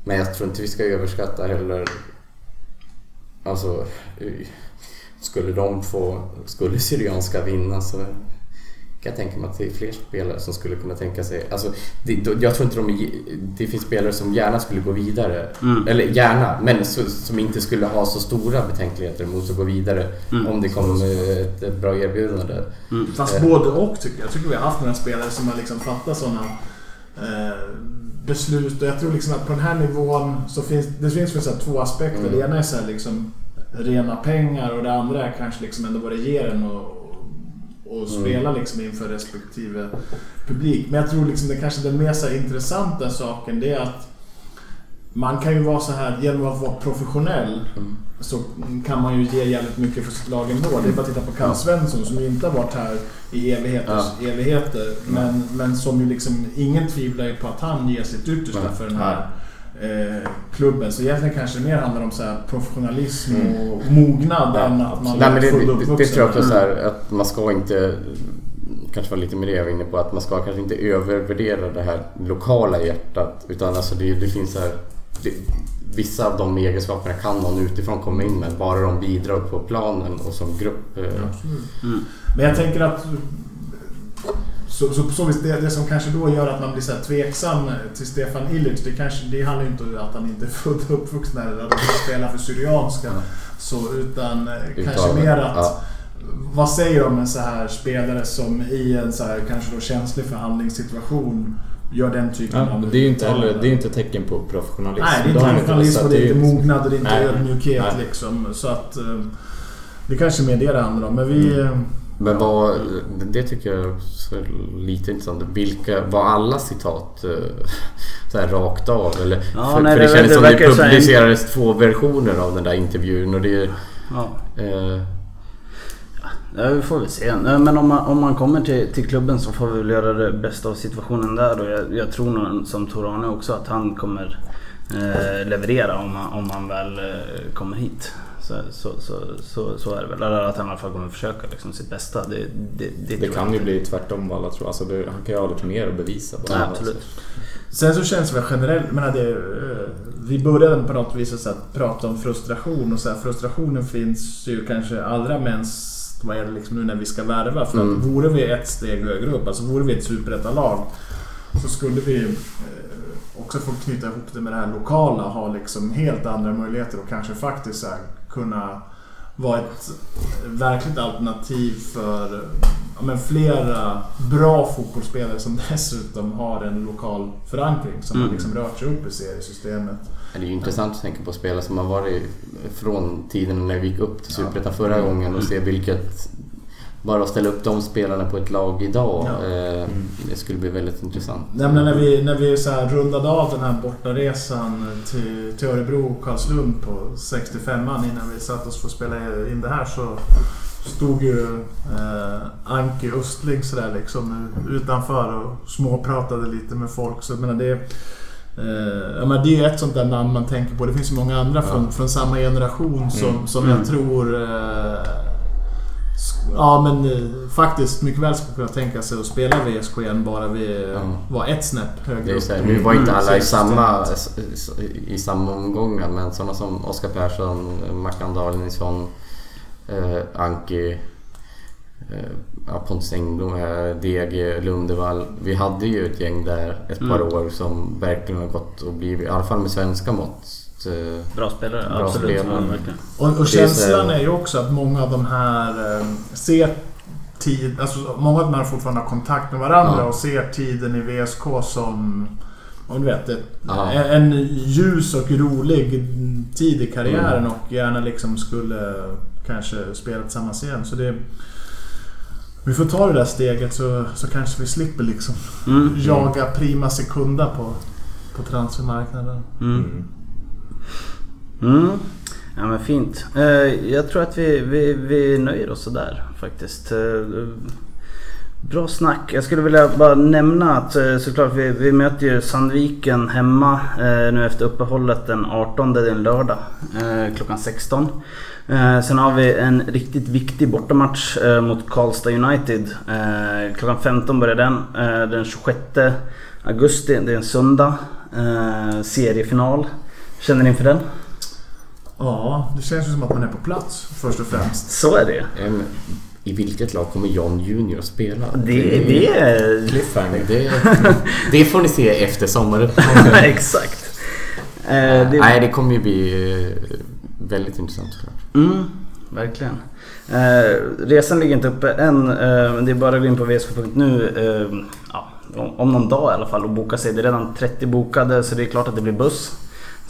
Men jag tror inte vi ska överskatta heller... Alltså, eh, skulle de få... Skulle Syrianska vinna så kan jag tänka mig att det är fler spelare som skulle kunna tänka sig... Alltså, det, jag tror inte de Det finns spelare som gärna skulle gå vidare. Mm. Eller gärna, men så, som inte skulle ha så stora betänkligheter mot att gå vidare Mm. om det kom ett, ett bra erbjudande. Fast Eh. både och tycker jag. Jag tycker vi har haft några spelare som har liksom fattat sådana eh, beslut. Och jag tror liksom att på den här nivån så finns det finns väl så här två aspekter. Mm. Det ena är så här liksom rena pengar och det andra är kanske liksom ändå vad det ger en och, och spela liksom inför respektive publik. Men jag tror liksom det kanske den mer så intressanta saken det är att man kan ju vara så här genom att vara professionell Mm. så kan man ju ge jävligt mycket för sitt lag ändå. Det är bara att titta på Kalle Svensson som ju inte har varit här i evigheters evigheter. Men, men som ju liksom, ingen tvivlar ju på att han ger sitt yttersta för den här eh, klubben. Så egentligen kanske det mer handlar om så här professionalism Mm. och mognad än att man Nej, men är det, full det, det, uppvuxen. det tror jag också så här, att man ska inte... Kanske var lite med det jag var inne på, att man ska kanske inte övervärdera det här lokala hjärtat. Utan alltså det, det finns så här... Det, vissa av de egenskaperna kan någon utifrån komma in med, bara de bidrar på planen och som grupp. eh, Absolut. Men jag tänker att så, så på så vis, det, det som kanske då gör att man blir så här tveksam till Stefan Illich, det, kanske, det handlar ju inte om att han inte är född och uppvuxen här eller att han spelar för Syrianska. Så, utan eh, kanske mer att ja. vad säger du om en så här spelare som i en så här kanske då känslig förhandlingssituation gör den typen Ja, av men det är ju inte heller, det är inte tecken på professionalism. Nej, det är inte professionalism och att det är inte mognad och det är inte ödmjukhet liksom. Så att eh, det kanske är mer det det handlar om. Men vi... eh, Men vad, det tycker jag är lite intressant. Vilka, var alla citat eh, så här rakt av? Eller, Ja, för, nej, för det, det- kändes det som det publicerades två versioner av den där intervjun och det... Ja. Eh, Ja, vi får väl se. Men om man, om man kommer till, till klubben så får vi väl göra det bästa av situationen där. Och jag, jag tror nog som Torane också att han kommer eh, leverera om han, om han väl eh, kommer hit. Så, så, så, så, så är det väl. Eller att han i alla fall kommer försöka liksom, sitt bästa. Det, det, det, Det kan ju inte. bli tvärtom vad alla tror. Alltså det, han kan ju ha lite mer att bevisa. bara. Ja, absolut. Sen så känns det väl generellt, menar det, eh, vi började på något vis att prata om frustration och så här, frustrationen finns ju kanske allra mest vad är det liksom nu när vi ska värva. För Mm. att vore vi ett steg högre upp, alltså vore vi ett superettalag så skulle vi eh, också få knyta ihop det med det här lokala ha liksom helt andra möjligheter och kanske faktiskt så här, kunna vara ett verkligt alternativ för ja, men flera bra fotbollsspelare som (laughs) dessutom har en lokal förankring som har Mm. liksom rört sig upp i seriesystemet. det är ju intressant att tänka på spelare som har varit från tiden när vi gick upp till Superettan förra gången och se vilket... Bara att ställa upp de spelarna på ett lag idag. Ja. Eh, det skulle bli väldigt intressant. Nej, men när vi, när vi så här rundade av den här bortaresan till, till Örebro och Karlslund på 65an innan vi satt oss för att spela in det här så stod ju eh, Anki Östling sådär liksom utanför och småpratade lite med folk. Så jag menar det, eh, ja, men det är ett sånt där namn man tänker på. Det finns ju många andra från, från samma generation som, som jag tror eh, Ja men eh, faktiskt mycket väl skulle kunna tänka sig att spela VSK igen bara vi Ja. var ett snäpp högre upp. så här, nu var inte alla i Mm. samma, i samma omgångar men sådana som Oskar Persson, Mackan Danielsson, eh, Anki, eh, ja, Pontus Engblom, eh, DG, Lundevall. Vi hade ju ett gäng där ett par Mm. år som verkligen har gått och blivit, i alla fall med svenska mått. Eh, Bra spelare, Bra absolut. spelare. Och, och känslan är ju också att många av de här eh, ser tid, alltså många av de här fortfarande har kontakt med varandra Ja. och ser tiden i VSK som om du vet, ett, Ja. en, en ljus och rolig tid i karriären Mm. och gärna liksom skulle kanske spela tillsammans igen. Så det, vi får ta det där steget så, så kanske vi slipper liksom Mm. jaga prima sekunda på, på transfermarknaden. Mm. Mm. Ja men fint. Eh, jag tror att vi, vi, vi nöjer oss sådär faktiskt. Eh, bra snack. Jag skulle vilja bara nämna att eh, såklart vi, vi möter ju Sandviken hemma eh, nu efter uppehållet den 18. Det är en lördag eh, klockan 16. Eh, Sen har vi en riktigt viktig bortamatch mot Karlstad United. Klockan 15 börjar den. Den 26 augusti, det är en söndag. Seriefinal. Känner ni inför den? Ja, det känns ju som att man är på plats först och främst. Så är det em, i vilket lag kommer John Junior att spela? Det, det är... Cliffhanger. Det, det får ni se efter sommaren. (laughs) Exakt. Eh, det, Nej, det kommer ju bli eh, väldigt intressant såklart. Mm, verkligen. Eh, resan ligger inte uppe än. Men det är bara att gå in på vsk.nu ja, om, om någon dag i alla fall och boka sig. Det är redan 30 bokade så det är klart att det blir buss.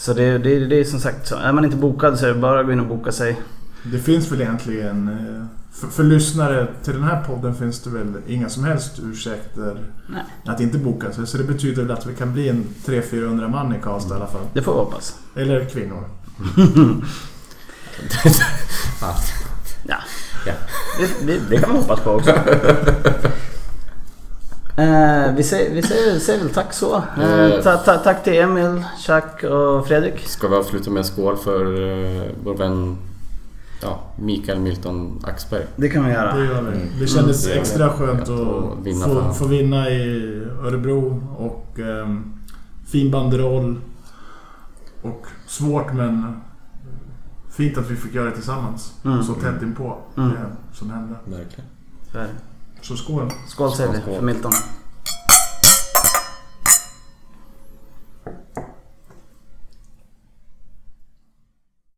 Så det, det, det är som sagt så. Är man inte bokad så är det bara att gå in och boka sig. Det finns väl egentligen... eh, För, för lyssnare till den här podden finns det väl inga som helst ursäkter Nej. att inte boka sig. Så det betyder väl att vi kan bli en 300-400 man i Karlstad i alla fall. Det får vi hoppas. Eller kvinnor. Ja. (laughs) Ja, Ja. det, det, det kan man hoppas på också. (laughs) Eh, vi, säger, vi säger, säger väl tack så. Eh, Eh. ta, ta, tack till Emil, Chuck och Fredrik. Ska vi avsluta med en skål för uh, vår vän ja, Mikael Milton Axberg? Det kan vi Det göra. gör vi. Mm. Det kändes Mm. extra skönt Att vinna för få, få vinna i Örebro och um, fin banderoll. Och svårt men fint att vi fick göra det tillsammans. Mm. Så tätt inpå Mm. det som hände. Verkligen. Så skål! Skål säger vi för Milton.